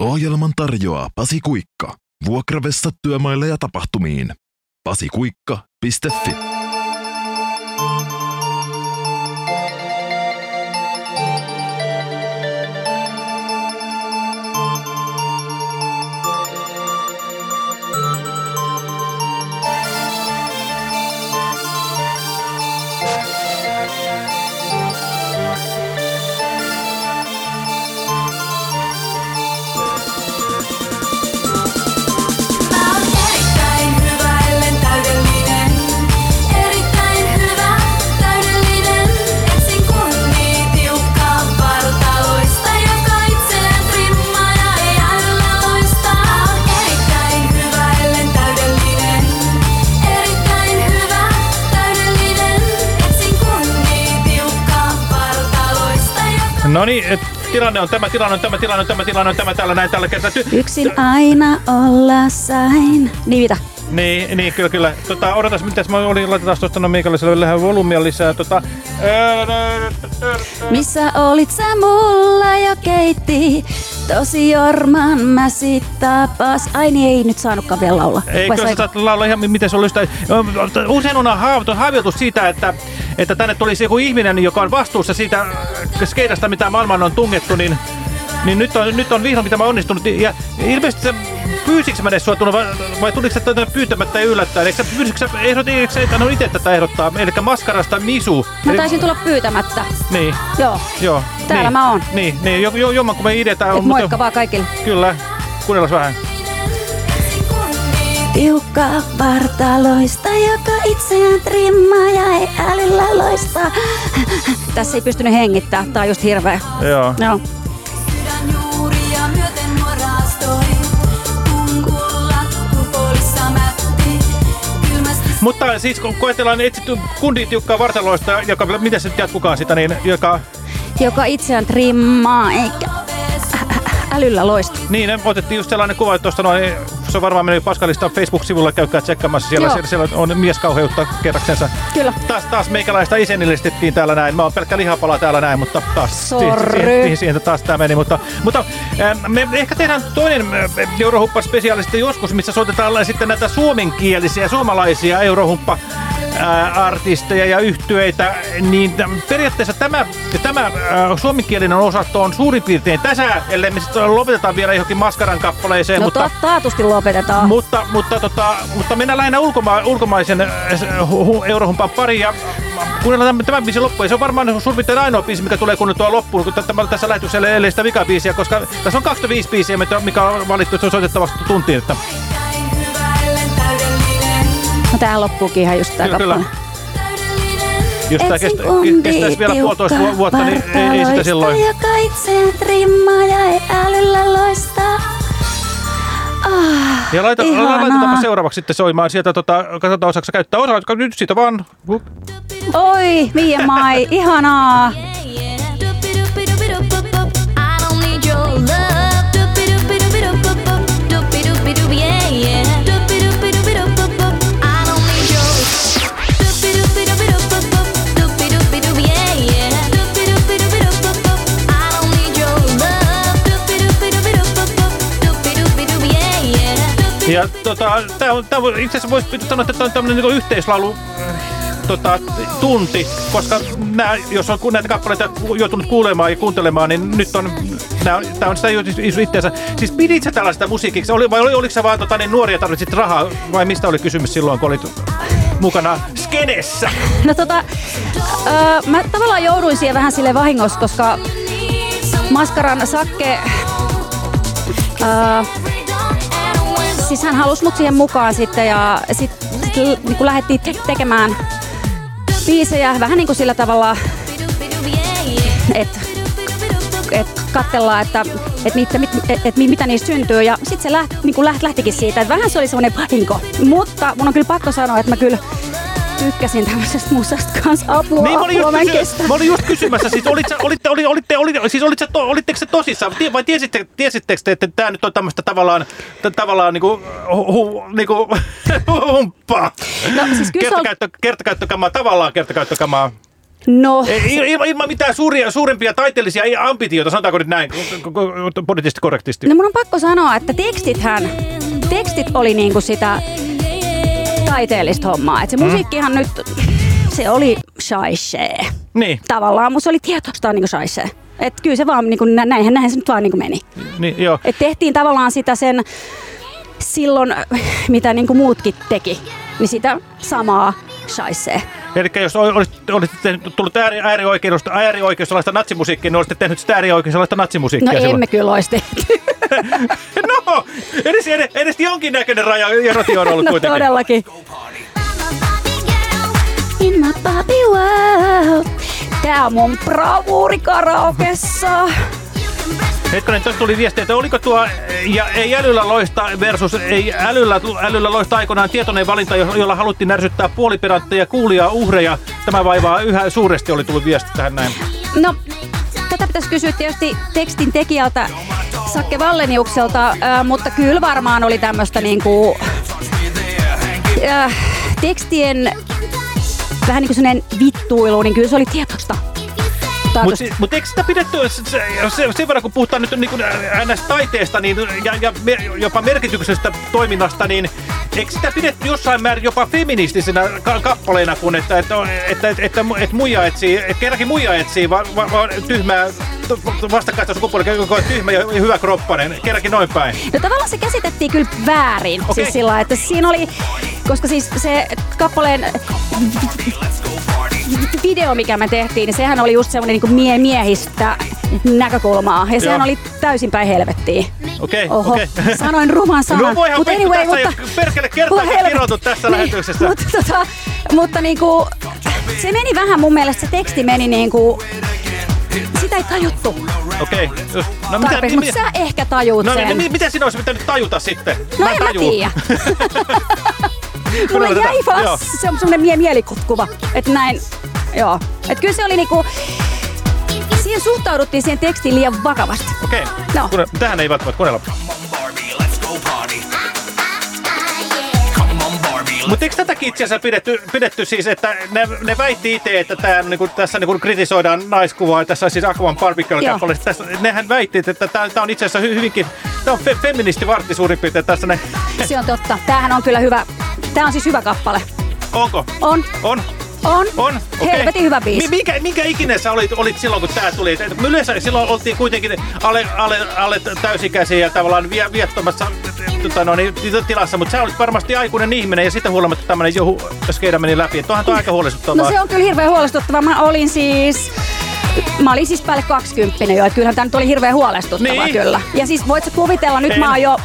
Ohjelman tarjoaa Pasi Kuikka. Vuokravessa työmaille ja tapahtumiin. pasikuikka.fi No niin, tilanne on tämä, tilanne on tämä, tilanne on tämä, tilanne on tämä, tällä näin, tällä kertaa. Yksin aina olla sain. Niin mitä? Niin, niin, kyllä, kyllä. Tota, odotas, mitäs mä olin, laitetaan tuosta no Miikalaiselle vähän volyymia lisää. Tota, Missä olit sä mulla jo keitti? Tosi jorman mä sit tapas. Ai niin, ei nyt saanutkaan vielä laulaa. Ei, Vai kyllä sä saat laulaa ihan miten se oli sitä. Usein on haaveiltu siitä, että, että tänne tulisi joku ihminen, joka on vastuussa siitä äh, skeidasta, mitä maailmaan on tungettu, niin, niin nyt, on, nyt on vihdoinkin tämä onnistunut. Ja ilmeisesti se pyysikö mä edes sua vai, vai tuliko sä tänne pyytämättä ja yllättäen? Eikö sä, pyysikö sä, ehdotin, eikö sä et itse tätä ehdottaa? Eli Maskarasta Misu. Mä Eli- taisin tulla pyytämättä. Niin, Joo. joo. Täällä niin, mä oon. Niin, niin jo, jo, jommankumman idea tää on. Et moikka vaan kaikille. Kyllä, kuunnellaan vähän. etsin kunnia Tiukka vartaloista, joka itseään trimmaa ja ei älyllä loista. Tässä ei pystynyt hengittää, tää on just hirveä. Joo. Joo. Mutta siis kun koetellaan etsitty kundi tiukkaa vartaloista, joka, miten se nyt jatkukaan sitä, niin joka, Joka itseään trimmaa eikä älyllä loista. niin otettiin just sellainen kuva, että tuosta noin, se on varmaan mennyt Paskalista Facebook-sivulle, käykää tsekkaamassa, siellä, Joo. siellä, on mieskauheutta kerraksensa. Kyllä. Taas, taas meikäläistä isännillistettiin täällä näin, mä oon pelkkä lihapala täällä näin, mutta taas Sorry. siihen, siihen taas tämä meni, mutta, mutta ähm, me ehkä tehdään toinen äh, Eurohuppa joskus, missä soitetaan sitten näitä suomenkielisiä, suomalaisia Eurohuppa ää, artisteja ja yhtyeitä, niin täm- periaatteessa tämä, tämä ää, suomenkielinen osasto on suurin piirtein tässä, ellei me sitten lopetetaan vielä johonkin maskaran kappaleeseen, No mutta, mutta... taatusti lopetetaan. Mutta, mutta, tota, mutta mennään lähinnä ulkoma, ulkomaisen äh, hu, hu, Eurohumpan pariin ja kuunnellaan tämän, biisin loppuun. Ja se on varmaan suurin piirtein ainoa biisi, mikä tulee kuunneltua loppuun, kun tämä tässä lähetyksellä ei sitä vikabiisiä, koska tässä on 25 biisiä, mikä on valittu, että se on soitettavasti tuntiin. Että. No tämähän loppuukin ihan just tää Kyllä, kyllä. kappale. jos tämä kestä, kestäisi vielä puolitoista vuotta, niin ei, ei sitä silloin. joka itseään trimmaa ja ei älyllä loista. Ah, Ja laita, laitetaanpa seuraavaksi sitten soimaan sieltä, tota, katsotaan osaako käyttää. Osaatko nyt siitä vaan? Oi, Mia Mai, ihanaa. Ja tota, tää on, tää on, itse asiassa voisi sanoa, että tämä on tämmöinen niin yhteislaulu tota, tunti, koska nää, jos on näitä kappaleita joutunut kuulemaan ja kuuntelemaan, niin nyt on, nää on, tää on sitä ju- itseänsä. Siis pidit sä tällaista musiikiksi, oli, vai oli, oliko sä vaan tota, niin nuoria tarvitsit rahaa, vai mistä oli kysymys silloin, kun olit mukana skenessä? No tota, öö, mä tavallaan jouduin siihen vähän sille vahingossa, koska Maskaran Sakke, öö, siis hän halusi mut siihen mukaan sitten ja sit, sit niin kun lähdettiin te- tekemään biisejä vähän niin kuin sillä tavalla, että et katsellaan, että et mit, mit, et, et, mitä niistä syntyy. Ja sitten se läht, niin läht, lähtikin siitä, että vähän se oli semmoinen vahinko. Mutta mun on kyllä pakko sanoa, että mä kyllä tykkäsin tämmöisestä musasta kanssa. Apua, Niin, mä olin, apua, just, kysy- mä olin just kysymässä, siis olit sä, olitte, oli, olitte, oli, siis olit sä to, olitteko se tosissaan, vai tiesitte, tiesittekö te, että tämä nyt on tämmöistä tavallaan, tavallaan niinku, hu, hu, niinku, humppaa? No, siis se on- Kertakäyttö, kertakäyttökamaa, tavallaan kertakäyttökamaa. No, Ei- Ilman, ilman mitään suuria, suurempia taiteellisia ambitioita, sanotaanko nyt näin, poliittisesti korrektisti. no mun on pakko sanoa, että tekstithän, tekstit oli niinku sitä taiteellista hommaa. Et se musiikkihan nyt, se oli shaisee. Niin, Tavallaan, mutta se oli tietoista niinku shaisee. Et kyllä se vaan, niinku, nä- näinhän, näinhän se nyt vaan niinku meni. niin joo. Et tehtiin tavallaan sitä sen silloin, mitä niinku muutkin teki, niin sitä samaa shaisee. Eli jos ol- olisit, olisit tehnyt- tullut ääri, äärioikeudesta, äärioikeistolaista natsimusiikkia, niin olisitte tehnyt sitä äärioikeistolaista No natsimusiikkia emme silloin. kyllä olisi tehty. No, edes, edes, edes jonkinnäköinen raja eroti on ollut No kuitenkin. todellakin. In my Barbie world. Tää on mun bravuuri karaokessa. Hetkonen, tuossa tuli viesti, että oliko tuo ja ei älyllä loista versus ei älyllä, älyllä loista aikoinaan tietoinen valinta, jo- jolla haluttiin närsyttää puoliperantteja kuulia uhreja. Tämä vaivaa yhä suuresti, oli tullut viesti tähän näin. No, tätä pitäisi kysyä tietysti tekstin tekijältä Sakke Valleniukselta, äh, mutta kyllä varmaan oli tämmöistä niinku, äh, tekstien vähän niin kuin vittuilu, niin kyllä se oli tietoista. Mutta mut eikö sitä pidetty, se, se, sen verran kun puhutaan nyt niin kuin taiteesta niin, ja, ja me, jopa merkityksestä toiminnasta, niin eikö sitä pidetty jossain määrin jopa feministisenä ka- kappaleena, kun että, että, että, että, että, että muija etsii, että kerrankin muija etsii va, va, va, tyhmää vastakkaista sukupuolta, joka on tyhmä ja hyvä kroppanen, kerrankin noin päin. No tavallaan se käsitettiin kyllä väärin. Okei. Siis sillä, että siinä oli, koska siis se kappaleen video, mikä me tehtiin, niin sehän oli just semmoinen niin mie- miehistä näkökulmaa. Ja sehän Joo. oli täysin päin helvettiin. Okei, Oho, okei. sanoin ruman sanan. No voihan Mut vittu, anyway, tässä ei mutta, ole perkele kertaakaan helvetti. kirjoitu tässä lähetyksessä. Mutta, tota, mutta niinku, se meni vähän mun mielestä, se teksti meni niinku, sitä ei tajuttu Okei. No mitä, tarpeeksi, mutta sä ehkä tajuut no, sen. mi, mitä sinä olisi pitänyt tajuta sitten? No Mä en mä tajuu. tiedä. Mulle jäi tätä- vaan joo. se on semmoinen mie- mielikuva, että näin, joo. Että kyllä se oli niinku, siihen suhtauduttiin siihen tekstiin liian vakavasti. Okei. No. Kuule, Tähän ei välttämättä Barbie, Mutta eikö tätäkin itse asiassa pidetty, pidetty siis, että ne, ne väitti itse, että tää, niinku, tässä niinku, kritisoidaan naiskuvaa, tässä on siis Aquan Barbecue Joo. kappaleessa. Tässä, nehän väitti, että tämä on itse asiassa hy, hyvinkin, tämä on fe, feministivartti suurin piirtein tässä. Ne, Se on totta. Tämähän on kyllä hyvä. Tämä on siis hyvä kappale. onko? On. On? On. On? Okei. Helvetin hyvä biisi. Mi- minkä, minkä ikinä sä olit, olit silloin, kun tää tuli? Yleensä silloin oltiin kuitenkin alle, alle, alle täysikäisiä ja tavallaan vie, viettomassa tota, no, niin, tilassa, mutta sä olit varmasti aikuinen ihminen ja sitten huolimatta tämmöinen johu skeida meni läpi. Et onhan tuo aika huolestuttavaa. No se on kyllä hirveän huolestuttavaa. Mä olin siis... Mä olin siis päälle 20 jo, että kyllähän tämä nyt oli hirveän huolestuttavaa Niin. kyllä. Ja siis voit sä kuvitella, nyt En. mä oon jo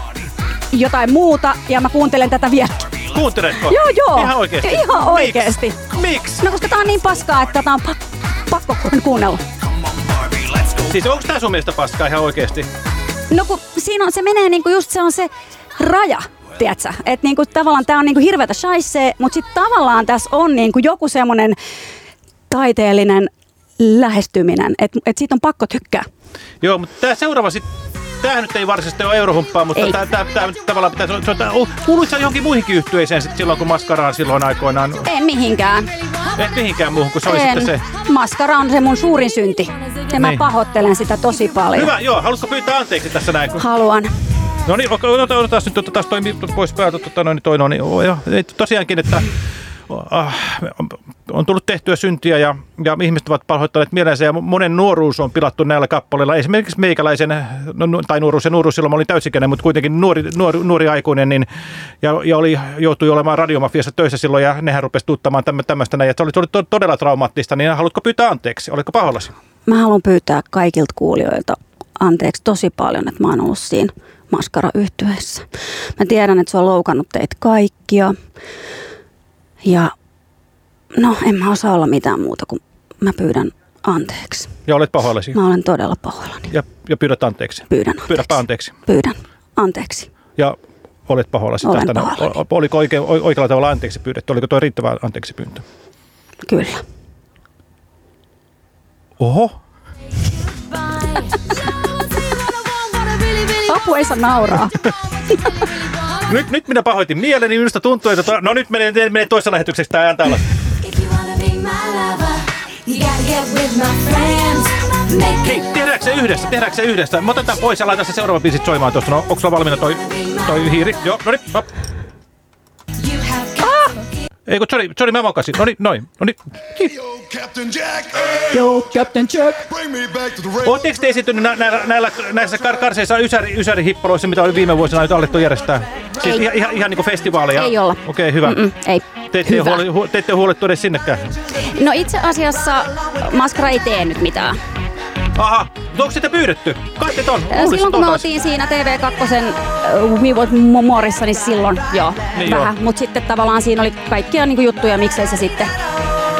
jotain muuta ja mä kuuntelen tätä vielä. Kuunteletko? Joo, joo. Ihan oikeesti? Ihan oikeesti. Miksi? No koska tää on niin paskaa, että tätä on pak- pakko kuunnella. Siis onko tää sun mielestä paskaa ihan oikeesti? No kun siinä on, se menee niinku just se on se raja. Tiedätkö? Että niinku, tavallaan tämä on niinku hirveätä shaisee, mutta sitten tavallaan tässä on niinku joku semmoinen taiteellinen lähestyminen, että et siitä on pakko tykkää. Joo, mutta tää seuraava sit, Tämähän nyt ei varsinaisesti ole eurohumppaa, mutta tämä, tämä, tämä tavallaan pitäisi olla, se on- tää- kuuluit sä johonkin muihinkin yhtyeeseen sit silloin, kun Maskaraan silloin aikoinaan? En mihinkään. Et mihinkään muuhun, kun se oli en. sitten se. Maskara on se mun suurin synti. Ja mä Niin. pahoittelen sitä tosi paljon. Hyvä, joo, haluatko pyytää anteeksi tässä näin? kun- Haluan. No niin, otetaan, nyt otetaan taas toi mi- pois päältä, tota, noin, toi, no, niin, joo, tosiaankin, että on, on tullut tehtyä syntiä ja, ja ihmiset ovat pahoittaneet mielensä ja monen nuoruus on pilattu näillä kappaleilla. Esimerkiksi meikäläisen, no, tai nuoruus ja nuoruus silloin mä olin täysikäinen, mutta kuitenkin nuori, nuori, nuori aikuinen, niin, ja, ja oli, joutui olemaan radiomafiassa töissä silloin ja nehän rupesi tuttamaan tämmö- tämmöistä näin. Ja se oli, oli to- todella traumaattista, niin haluatko pyytää anteeksi? Oletko pahoillasi? Mä haluan pyytää kaikilta kuulijoilta anteeksi tosi paljon, että mä oon ollut siinä maskara yhtyeessä. Mä tiedän, että se on loukannut teitä kaikkia. Ja no, en mä osaa olla mitään muuta kuin mä pyydän anteeksi. Ja olet pahoillasi? Mä olen todella pahoillani. Ja, ja pyydät anteeksi? Pyydän anteeksi. Pyydäpä anteeksi. Pyydän anteeksi. Ja olet pahoillasi Olen tästä. pahoillani. O- Oliko oikein, oikealla tavalla anteeksi pyydetty? Oliko tuo riittävä anteeksi pyyntö? Kyllä. Oho. Apu ei saa nauraa. Nyt, nyt minä pahoitin mieleni. Minusta tuntuu, että... To, no nyt menee, menee toisessa lähetyksessä tämä ääntä alas. Hei, tehdäänkö se yhdessä? Tehdäänkö se yhdessä? Mä tän pois ja laitan se seuraava biisi soimaan tuosta. No, onko sulla valmiina toi, toi hiiri? Joo, no niin, hop. Ei kun, sorry, sorry, mä mokasin. No niin, noin. No niin. Yo, Captain Jack, Joo, Captain Jack. bring me back to the radio. Oletteko te esiintynyt nä- näillä, näillä, näissä kar karseissa ysäri, ysärihippaloissa, mitä oli viime vuosina nyt alettu järjestää? Siis Ei. ihan, ihan, ihan niin kuin festivaaleja? Ei olla. Okei, okay, hyvä. Mm-mm, ei. Te ette, Hyvä. huoli, hu, te ette huolettu edes sinnekään. No itse asiassa Maskara ei tee nyt mitään. Aha, mutta onko sitä pyydetty? Kai te ton. Ää, Silloin kun me oltiin siinä TV2 We Want Morissa, niin silloin joo, Niin vähän. Mutta sitten tavallaan siinä oli kaikkia niinku juttuja, miksei se sitten.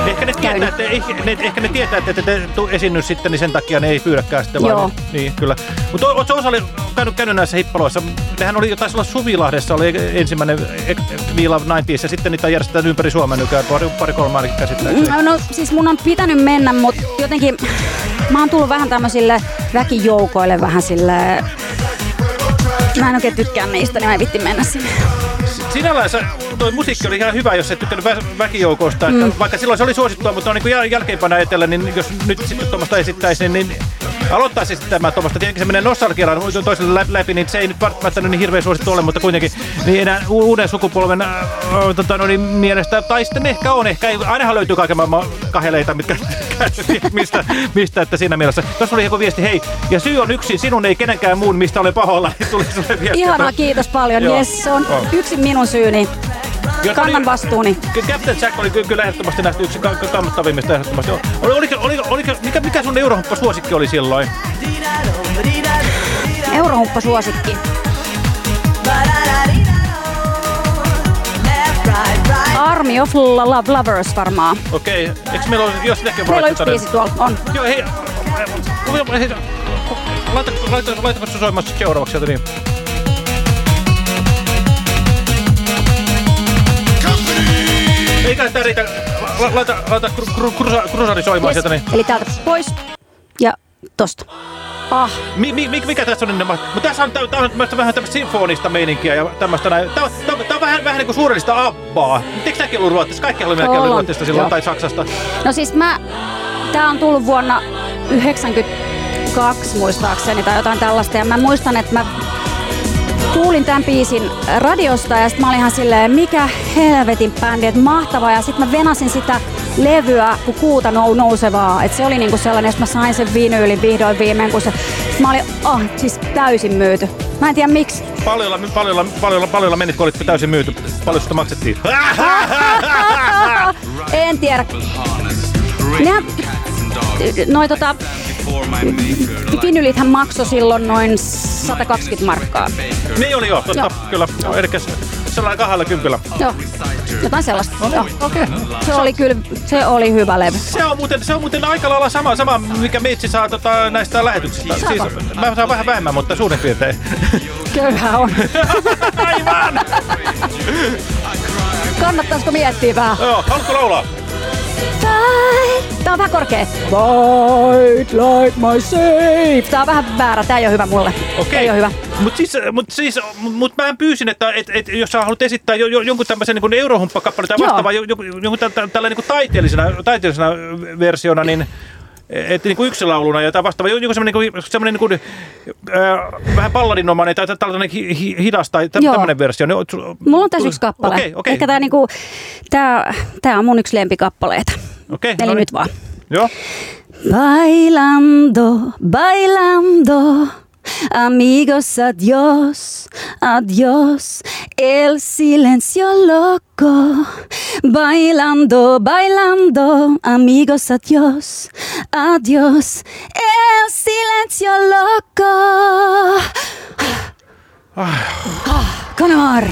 Ehkä ne, tietää, että, ne, ehkä ne tietää, että te esiinny sitten, niin sen takia ne ei pyydäkään sitten Joo. vaan. Niin, kyllä. Mutta ootko osa oli käynyt, käynyt näissä hippaloissa? Nehän oli, taisi olla Suvilahdessa, oli ensimmäinen eh, We Love 90s, ja sitten niitä järjestetään ympäri Suomen nykyään, pari, pari kolme ainakin käsittääkseni. No siis mun on pitänyt mennä, mutta jotenkin mä oon tullut vähän tämmöisille väkijoukoille vähän sille Mä en oikein tykkää niistä, niin mä en vitti mennä sinne. Sinällään toi musiikki oli ihan hyvä, jos et tykännyt vä väkijoukosta. Että Vaikka silloin se oli suosittua, mutta on niin jäl jälkeenpäin ajatellen, niin jos nyt sitten tuommoista esittäisiin, niin aloittaisi esittämään tuommoista. Tietenkin se menee nostalgialan toiselle lä- läpi, niin se ei nyt välttämättä niin hirveän suosittu ole, mutta kuitenkin niin enää uuden sukupolven äh, tota, no niin, mielestä, tai sitten ehkä on, ehkä ei, ainahan löytyy kaiken maailman kaheleita, mitkä mistä, mistä, että siinä mielessä. Tuossa oli joku viesti, hei, ja syy on yksin, sinun ei kenenkään muun, mistä olen pahoilla, niin tuli sulle viesti. Ihanaa, kiitos paljon. Joo. Yes, se on Joo. yksin minun syyni. Jos Kannan oli- vastuuni. Captain Jack oli ky- kyllä ehdottomasti nähty yksi ka- ka- kammottavimmista ehdottomasti. Oli, oliko, oliko, oliko, mikä, mikä sun eurohumppa suosikki oli silloin? Eurohumppa suosikki. Army of Love Lovers varmaan. Okei, okay. eikö meillä ole, jos sitäkin Meillä on yksi biisi tuolla. On. Joo, hei, laita, laita, sitten seuraavaksi sieltä niin? Eikä tää riitä, La- laita, laita kru, kru, krusa, krusari soimaan Yes. sieltä niin. Eli täältä pois. Ja tosta. Ah, Mi, mi, mi- mikä tässä on enemmän? Mutta tässä on, tää, tää on vähän tämmöistä sinfonista meininkiä ja tämmöistä näin. Tää, on- tää, tää on vähän, vähän niin kuin suurellista abbaa. Eikö säkin ollut ruotsista? Kaikki oli melkein On. ruotsista silloin Joo. tai Saksasta. no siis mä... Tää on tullut vuonna 92 muistaakseni tai jotain tällaista. Ja mä muistan, että mä kuulin tämän biisin radiosta ja sitten mä olin ihan silleen, mikä helvetin bändi, että mahtavaa. Ja sitten mä venasin sitä levyä kuin kuuta nou nousevaa. Et se oli niinku sellainen, jos mä sain sen vinyylin vihdoin viimein, kun se... Mä olin, oh, siis täysin myyty. Mä en tiedä miksi. Paljolla, paljolla, paljolla, paljolla menit, kun olit täysin myyty. Paljon sitä maksettiin? en tiedä. Nehän, noi tota, vinylithän maksoi silloin noin 120 markkaa. niin oli joo, totta, Joo. kyllä. Joo, eli sellainen kahdella kympillä. Joo, jotain sellaista. Joo. Okei. Okay. Se oli kyllä, se oli hyvä levy. Se on, muuten, se on muuten aika lailla sama, sama mikä meitsi saa tota, näistä lähetyksistä. Siis, mä saan vähän vähemmän, mutta suurin piirtein. Köyhä on. Aivan! Kannattaisiko miettiä vähän? Joo, haluatko laulaa? Tää on vähän korkea. Fight like my safe. Tää on vähän väärä, tää ei oo hyvä mulle. Okei. Ei oo hyvä. Mutta siis, mut siis, mut, mut mä pyysin, että et, et, jos sä haluat esittää jo, jo, jonkun tämmöisen niin eurohumppakappaleen tai vastaavaa, jo, jo, jonkun tä, tä, tällä niin taiteellisena, taiteellisena versiona, niin että niin kuin yksinlauluna ja vastaava, joku semmoinen, niin kuin, semmoinen niin kuin, äh, vähän balladinomainen tai tällainen hi, hi, hidas tai tä, tämmöinen versio. Niin, Mulla on tässä yksi kappale. Okei, okei. Ehkä tää, niinku, tää, tää on mun yksi lempikappaleita. Okei, Eli no niin. nyt vaan. Joo. Bailando, bailando, amigos, adiós, adiós, el silencio loco. Bailando, bailando, amigos, adiós, adiós, el silencio loco. Con amor.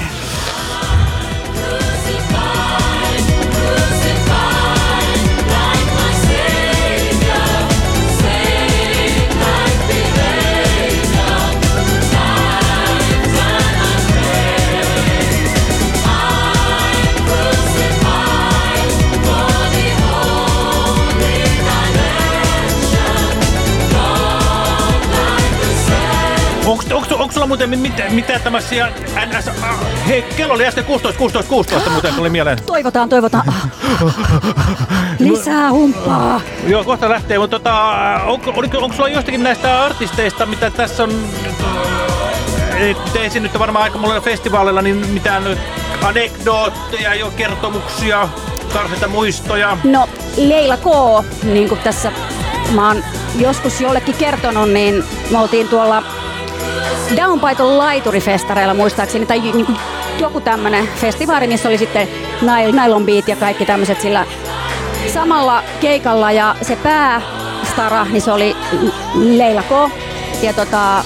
Onko, sulla muuten mit- mitä, mitä tämmöisiä NS... Hei, kello oli äsken 16, 16, 16 muuten tuli mieleen. Toivotaan, toivotaan. Lisää humppaa. Joo, kohta lähtee, mutta tota, onko, onko, onko sulla jostakin näistä artisteista, mitä tässä on... Se nyt varmaan aika monella festivaalilla, niin mitään anekdootteja, jo kertomuksia, karseita muistoja. No, Leila K, niin kuin tässä mä oon joskus jollekin kertonut, niin me oltiin tuolla Downpaiton laiturifestareilla muistaakseni, tai niin kuin joku tämmönen festivaali, missä oli sitten Nylon Beat ja kaikki tämmöiset sillä samalla keikalla, ja se päästara, niin se oli Leila K. Ja tota,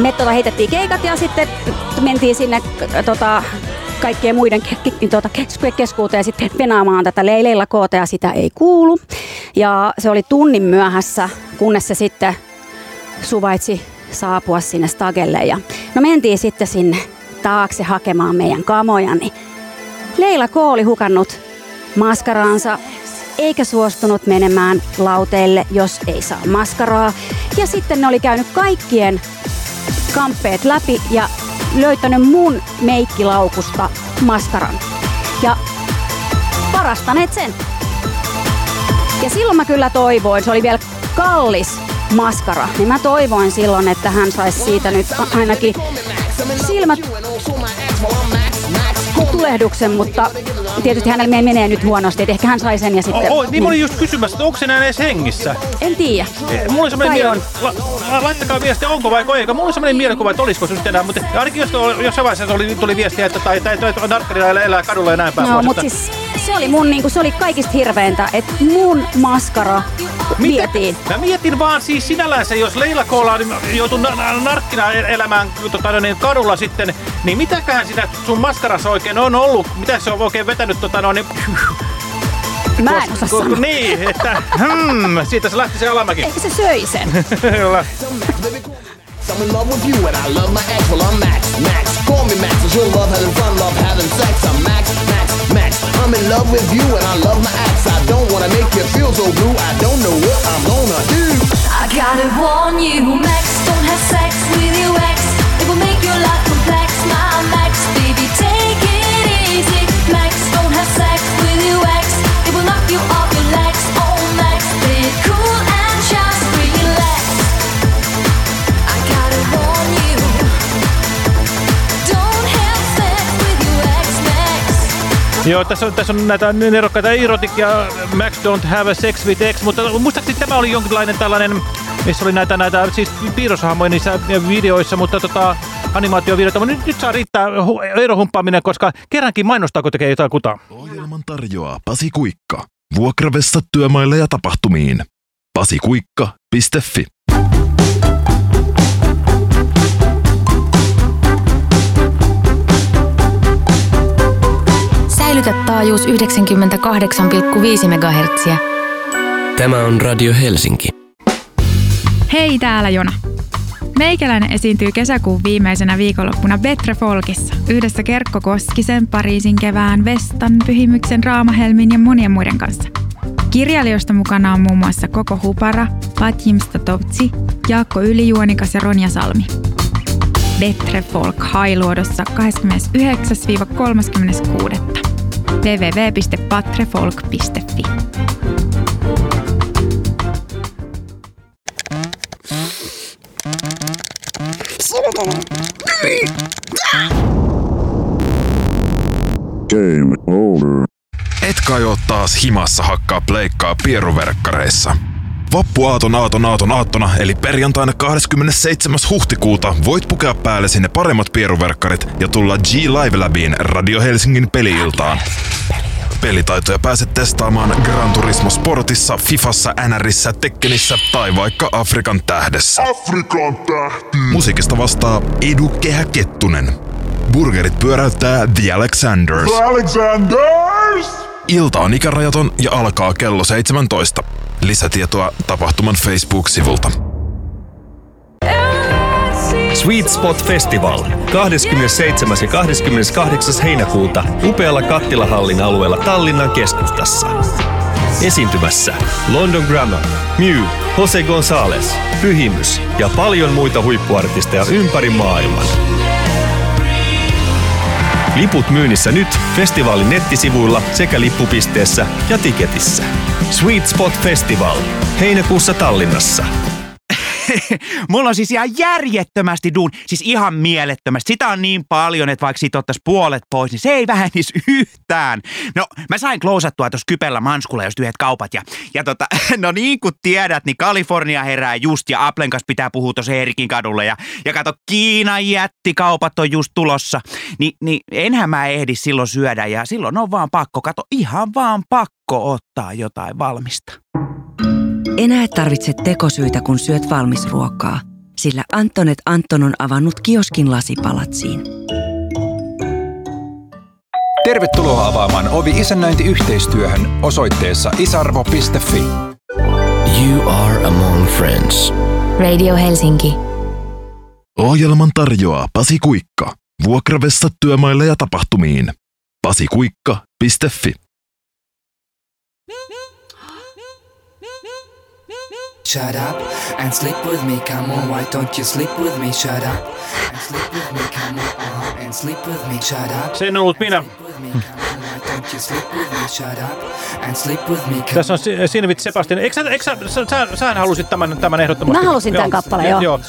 me tota heitettiin keikat ja sitten mentiin sinne tota, kaikkien muiden kes- keskuuteen sitten venaamaan tätä leileillä koota ja sitä ei kuulu. Ja se oli tunnin myöhässä, kunnes se sitten suvaitsi saapua sinne stagelle. Ja no mentiin sitten sinne taakse hakemaan meidän kamoja, niin Leila K. oli hukannut maskaraansa eikä suostunut menemään lauteille, jos ei saa maskaraa. Ja sitten ne oli käynyt kaikkien kamppeet läpi ja löytänyt mun meikkilaukusta maskaran. Ja varastaneet sen. Ja silloin mä kyllä toivoin, se oli vielä kallis maskara, niin mä toivoin silloin, että hän saisi siitä nyt ainakin silmät tulehduksen, mutta tietysti hänellä menee nyt huonosti, että ehkä hän sai sen ja sitten... Oh, oh, niin mä olin just kysymässä, että onko se enää edes hengissä? En tiedä. Eh, Mulla oli semmoinen Kai miele- la, la, laittakaa viesti, onko vai ei. Mulla oli semmoinen mielikuva, että olisiko se nyt enää, mutta ainakin jos, jossain vaiheessa oli, tuli viestiä, että tai, tai, tai, narkkarilla elää, kadulla ja näin päin No, pois, mutta että- siis se oli mun niinku, se oli kaikista hirveintä, että mun maskara vietiin. Mä mietin vaan siis sinällään se, jos Leila Koola na- narkkina el- elämään tota, niin kadulla sitten, niin mitäköhän siinä sun maskarassa oikein on ollut? Mitä se on oikein vetänyt tota no, niin, Mä en osaa sanoa. Niin, että hmm, siitä se lähti se alamäki. Ehkä se söi sen. Kyllä. I'm in love with you and I love my ex. Well, I'm Max, Max. Call me Max, cause you'll love having fun, love having sex. I'm Max, Max, Max. I'm in love with you and I love my ex. I don't wanna make you feel so blue. I don't know what I'm gonna do. I gotta warn you, Max, don't have sex with your ex. It will make your life complex. Joo, tässä on, tässä on näitä nerokkaita Erotic ja Max Don't Have a Sex with X, mutta muistaakseni tämä oli jonkinlainen tällainen, missä oli näitä, näitä siis piirroshahmoja niissä videoissa, mutta tota, animaatiovideoita, mutta nyt, nyt saa riittää hu- erohumppaaminen, koska kerrankin mainostaa, kun tekee jotain kutaa. Ohjelman tarjoaa Pasi Kuikka. Vuokravessa työmaille ja tapahtumiin. pasikuikka.fi Säilytä taajuus 98,5 MHz. Tämä on Radio Helsinki. Hei, täällä Jona. Meikäläinen esiintyy kesäkuun viimeisenä viikonloppuna Betre Folkissa yhdessä Kerkko Koskisen, Pariisin kevään, Vestan, Pyhimyksen, Raamahelmin ja monien muiden kanssa. Kirjailijoista mukana on muun muassa Koko Hupara, Patjim Statovtsi, Jaakko Ylijuonikas ja Ronja Salmi. Betre Folk Hailuodossa 29-36. www.patrefolk.fi Game over. Et kai oo taas himassa hakkaa pleikkaa pieruverkkareissa. Vappuaaton aaton aaton aattona, eli perjantaina 27. huhtikuuta voit pukea päälle sinne paremmat pieruverkkarit ja tulla G-Live Labiin Radio Helsingin peliiltaan. Pelitaitoja pääset testaamaan Gran Turismo Sportissa, Fifassa, NRissä, Tekkenissä tai vaikka Afrikan tähdessä. Afrikan tähti. Musiikista vastaa Edu Kehä Kettunen. Burgerit pyöräyttää The Alexanders. Alexanders! Ilta on ikärajaton ja alkaa kello 17. Lisätietoa tapahtuman Facebook-sivulta. Sweet Spot Festival 27. ja 28. heinäkuuta upealla Kattilahallin alueella Tallinnan keskustassa. Esiintymässä London Grammar, Mew, Jose Gonzalez, Pyhimys ja paljon muita huippuartisteja ympäri maailman. Liput myynnissä nyt festivaalin nettisivuilla sekä lippupisteessä ja tiketissä. Sweet Spot Festival. Heinäkuussa Tallinnassa. Mulla on siis ihan järjettömästi duun, siis ihan mielettömästi. Sitä on niin paljon, että vaikka siitä ottaisi puolet pois, niin se ei vähenisi yhtään. No, mä sain klousattua tuossa kypellä manskulla just yhdet kaupat. Ja, ja tota, no niin kuin tiedät, niin Kalifornia herää just ja Applen kanssa pitää puhua tuossa Erikin kadulla. Ja, ja kato, Kiinan jättikaupat on just tulossa. Ni, niin enhän mä ehdi silloin syödä ja silloin on vaan pakko, kato, ihan vaan pakko ottaa jotain valmista. Enää et tarvitse tekosyitä, kun syöt valmisruokaa, sillä Antonet Anton on avannut kioskin lasipalatsiin. Tervetuloa avaamaan ovi isännöintiyhteistyöhön osoitteessa isarvo.fi. You are among friends. Radio Helsinki. Ohjelman tarjoaa Pasi Kuikka. Vuokravessa työmaille ja tapahtumiin. pasikuikka.fi Shut up and sleep with me, come on, why don't you sleep with me? Shut up and sleep with me, come on, uh-huh, and sleep with me, shut up. Se en ollut minä. Why don't you sleep with me? Shut up and sleep with me, come Tässä on Si- Sinvit Sebastian. Eikö sä, eikö sä, sä, sä, sähän halusit tämän, tämän ehdottomasti? Mä halusin tämän kappaleen, joo. joo.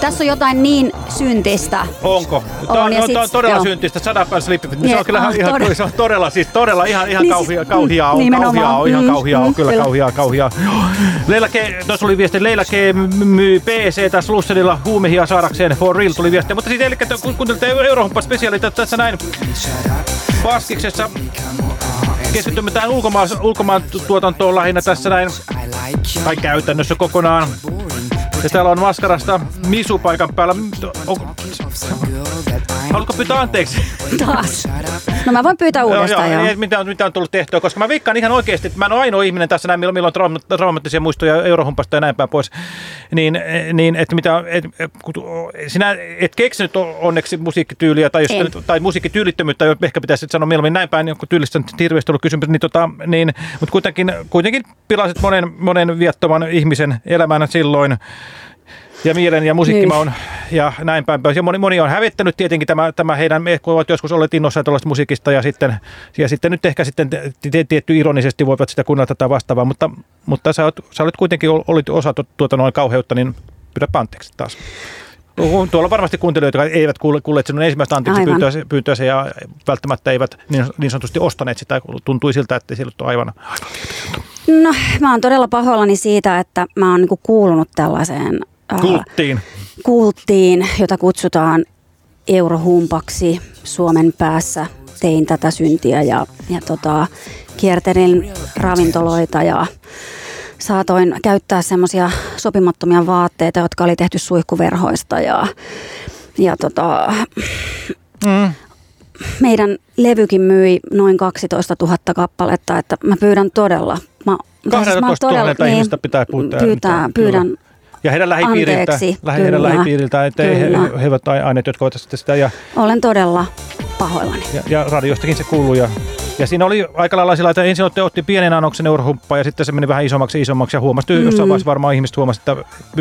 Tässä on jotain niin syntistä. Onko? On, Tämä ja on, sit- on todella joo. syntistä. Sada Pan Slip. Se Niin, on kyllä ah, ihan, todella. se on todella, siis todella ihan, ihan Niin kauhia, siis- kauhia on, nimenomaan. kauhia on, ihan Mm, kauhia on, mm, kyllä, kauhia, kauhia. Leila G, tuossa oli viesti, Leila G myy PC tässä Lusselilla huumehia saadakseen for real tuli viesti. Mutta siis eli kun kuuntelette Eurohoppa spesiaalit tässä näin Paskiksessa keskitymme tähän ulkomaan, ulkomaan tu- tuotantoon lähinnä tässä näin, tai käytännössä kokonaan. Ja täällä on maskarasta Misu paikan päällä. Haluatko pyytää anteeksi? Taas. No mä voin pyytää uudestaan, joo, joo. ei, mitä, on, mitä on tullut tehtyä, koska mä veikkaan ihan oikeasti, että mä en ole ainoa ihminen tässä näin, milloin, milloin on trauma- traumaattisia muistoja eurohumpasta ja näin päin pois. Niin, niin että mitä, et, sinä et keksinyt onneksi musiikkityyliä tai, jos, tai musiikkityylittömyyttä, ehkä pitäisi sanoa mieluummin näin päin, kun tyylistä on hirveästi ollut kysymys, niin, tota, niin, mutta kuitenkin, kuitenkin pilasit monen, monen viattoman ihmisen elämän silloin ja mielen ja musiikkimaun ja näin päin pois. Ja moni, moni on hävittänyt tietenkin tämä, tämä heidän, kun ovat joskus olleet innoissaan tuollaista musiikista ja sitten, ja sitten nyt ehkä sitten te- te- tietty ironisesti voivat sitä kuunnella tätä vastaavaa, mutta, mutta sä, olet, sä olet kuitenkin ol- olit osa tu- tuota noin kauheutta, niin pyydäpä anteeksi taas. Tuolla on varmasti kuuntelijoita, jotka eivät kuule, kuulleet sinun ensimmäistä anteeksi Aivan. pyyntöäsi ja välttämättä eivät niin, niin sanotusti ostaneet sitä. Tuntui siltä, että se on aivan No, mä oon todella pahoillani siitä, että mä oon niinku kuulunut tällaiseen kulttiin. kulttiin, jota kutsutaan eurohumpaksi Suomen päässä. Tein tätä syntiä ja, ja tota, kiertelin ravintoloita ja saatoin käyttää semmoisia sopimattomia vaatteita, jotka oli tehty suihkuverhoista ja, ja tota, Mm. meidän levykin myi noin 12 000 kappaletta, että mä pyydän todella. Mä, tai siis mä 12 000 ihmistä pitää pyytää. pyytää, pyydän Ja heidän lähipiiriltä, Anteeksi, lähi, heidän kyllä, lähipiiriltä että he, kyllä. he, he ovat aineet, jotka ovat sitä ja, Olen todella pahoillani. ja, ja radiostakin se kuuluu. Ja, ja siinä oli aika lailla sillä, että ensin otti, otti pienen annoksen eurohumppaa ja sitten se meni vähän isommaksi ja isommaksi ja huomasi, mm. jossain vaiheessa varmaan ihmiset huomasi, että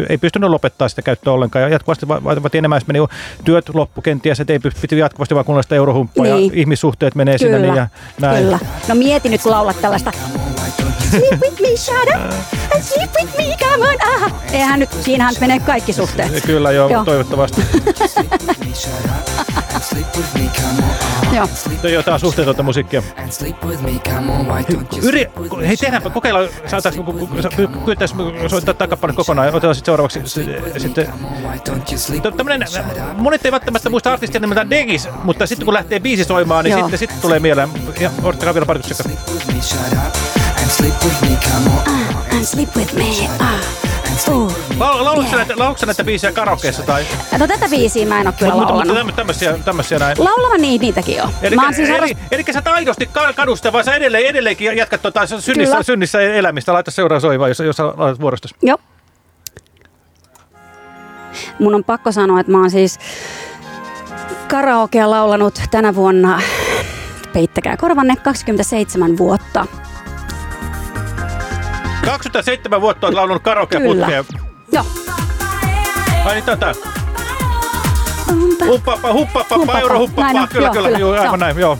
ei pystynyt lopettaa sitä käyttöä ollenkaan ja jatkuvasti va- va- vaatii enemmän, meni työt loppu kenties, että ei py- piti jatkuvasti vaan kuunnella sitä eurohumppaa Niin. ja ihmissuhteet menee sinne niin ja näin. kyllä. No mieti nyt, kun laulat tällaista. Sleep with me, shut up, and sleep with me, come on. Aha. Eihän nyt, siinähän menee kaikki suhteet. Kyllä joo, Joo. toivottavasti. Joo. Joo, tää on suhteetonta musiikkia. Yri, hei tehdäänpä, kokeillaan, saataisiin, pyytäisiin soittaa tämä kappale kokonaan ja otetaan sitten seuraavaksi sitten. Tä- Tämmönen, monet ei välttämättä muista artistia nimeltä Degis, mutta sitten kun lähtee biisi soimaan, niin sitten, sitten tulee mieleen. Ja odottakaa vielä pari sekkaa. And sleep with me, come on. Ah, and sleep with me. Ah. Uh. Laul- Laulatko sä näitä, biisejä karaokeessa tai? No tätä biisiä mä en ole kyllä Mutta, mutta laulanut. tämmö- tämmöisiä, tämmöisiä näin. Laulava niin, niitäkin jo. Eli, Mä oon siis eli, eli sä et aidosti ka- kadusta, vaan sä edelleen, edelleenkin jatkat tuota synnissä, Kyllä. synnissä elämistä. Laita seuraava soimaan, jos, jos sä laitat vuorostos. Joo. Mun on pakko sanoa, että mä oon siis karaokea laulanut tänä vuonna, peittäkää korvanne, 27 vuotta. 27 vuotta olet laulunut karaokea Kyllä. putkeen. Joo. Ai niin, tätä. Huppapa, huppapa, Huppapa. euro huppapa. Näin Kyllä, joo, kyllä, kyllä, joo, aivan joo. näin, joo.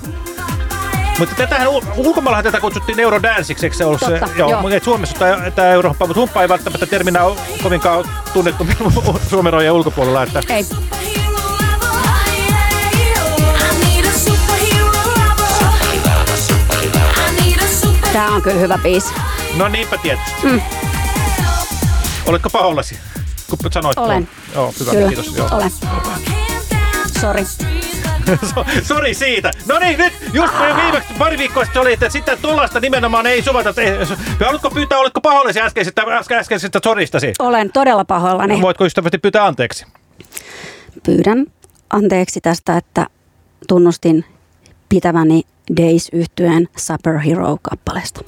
Mutta tätähän ul- ulkomailla tätä kutsuttiin eurodanssiksi, eikö se ollut Totta, se? Joo, joo. mutta Suomessa tämä, tämä eurohuppa, mutta humppa ei välttämättä terminä ole kovinkaan tunnettu Suomen rajojen ulkopuolella. Että I need a superhero lover. I need a super Tää on kyllä hyvä biisi. No niinpä tietysti. Mm. Oletko pahoillasi, kun sanoit tuon? Olen. Joo, hyvä, Kyllä, kiitos. Joo. olen. Sori. So- Sori siitä. No niin, nyt just viimeksi pari viikkoa sitten oli, että sitä tuollaista nimenomaan ei sovata. Ei, haluatko pyytää, oletko pahoillasi äskeisestä, äske- äskeisestä soristasi? Olen todella pahoillani. Voitko ystävästi pyytää anteeksi? Pyydän anteeksi tästä, että tunnustin pitäväni days yhtyeen Superhero-kappaleesta.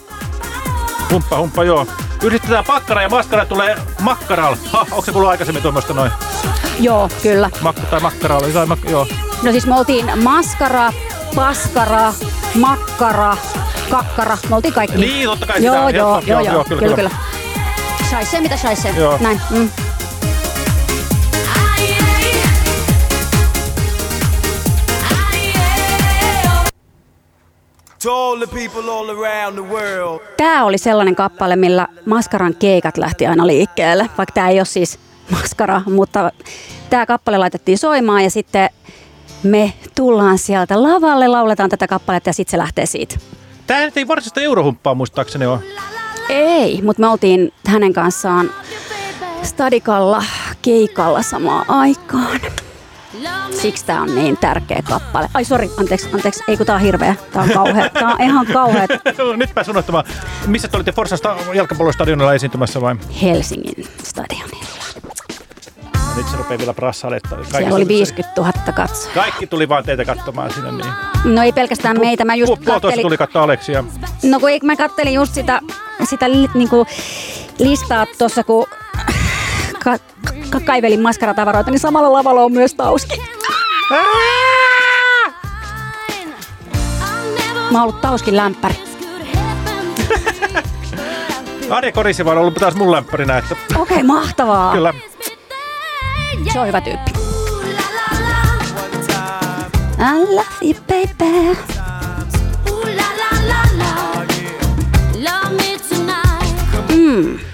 Humppa, humppa, joo. Yhdistetään pakkara ja maskara tulee makkaral. Ha, onko se kuullut aikaisemmin tuommoista noin? Joo, kyllä. Makka tai makkaral, tai mak- joo. No siis me oltiin maskara, paskara, makkara, kakkara. Me oltiin kaikki. Niin, totta kai sitä Joo, on joo, helppo. joo, Joo, joo, joo, kyllä, kyllä, kyllä. Shaise, mitä shaise? Joo. Näin. Mm. Tää oli sellainen kappale, millä Maskaran keikat lähti aina liikkeelle, vaikka tämä ei ole siis Maskara, mutta tämä kappale laitettiin soimaan ja sitten me tullaan sieltä lavalle, lauletaan tätä kappaletta ja sitten se lähtee siitä. Tää nyt ei varsinaista eurohumppaa muistaakseni ole. Ei, mutta me oltiin hänen kanssaan Stadikalla keikalla samaan aikaan. Siksi tää on niin tärkeä kappale. Ai sori, anteeksi, anteeksi, ei kun tää on hirveä. Tää on kauhea. Tää on ihan kauhea. Nyt pääs unohtamaan. Missä te olitte Forsasta jalkapallostadionilla esiintymässä vai? Helsingin stadionilla. Nyt se rupeaa vielä prassailemaan. Siellä oli 50 000 katsoa. Kaikki tuli vaan teitä katsomaan sinne. Niin. No ei pelkästään meitä, mä just Pu- Puolitoista kattelin, tuli katsoa Aleksia. no kun mä kattelin just sitä, sitä niinku, listaa tuossa, kun ka, ka, kaivelin maskaratavaroita, niin samalla lavalla on myös Tauski. Mä oon ollut Tauskin lämpäri. Arja Korisiva on ollut taas mun lämpärinä. Että Okei, mahtavaa. kyllä. Se on hyvä tyyppi. I love you, baby.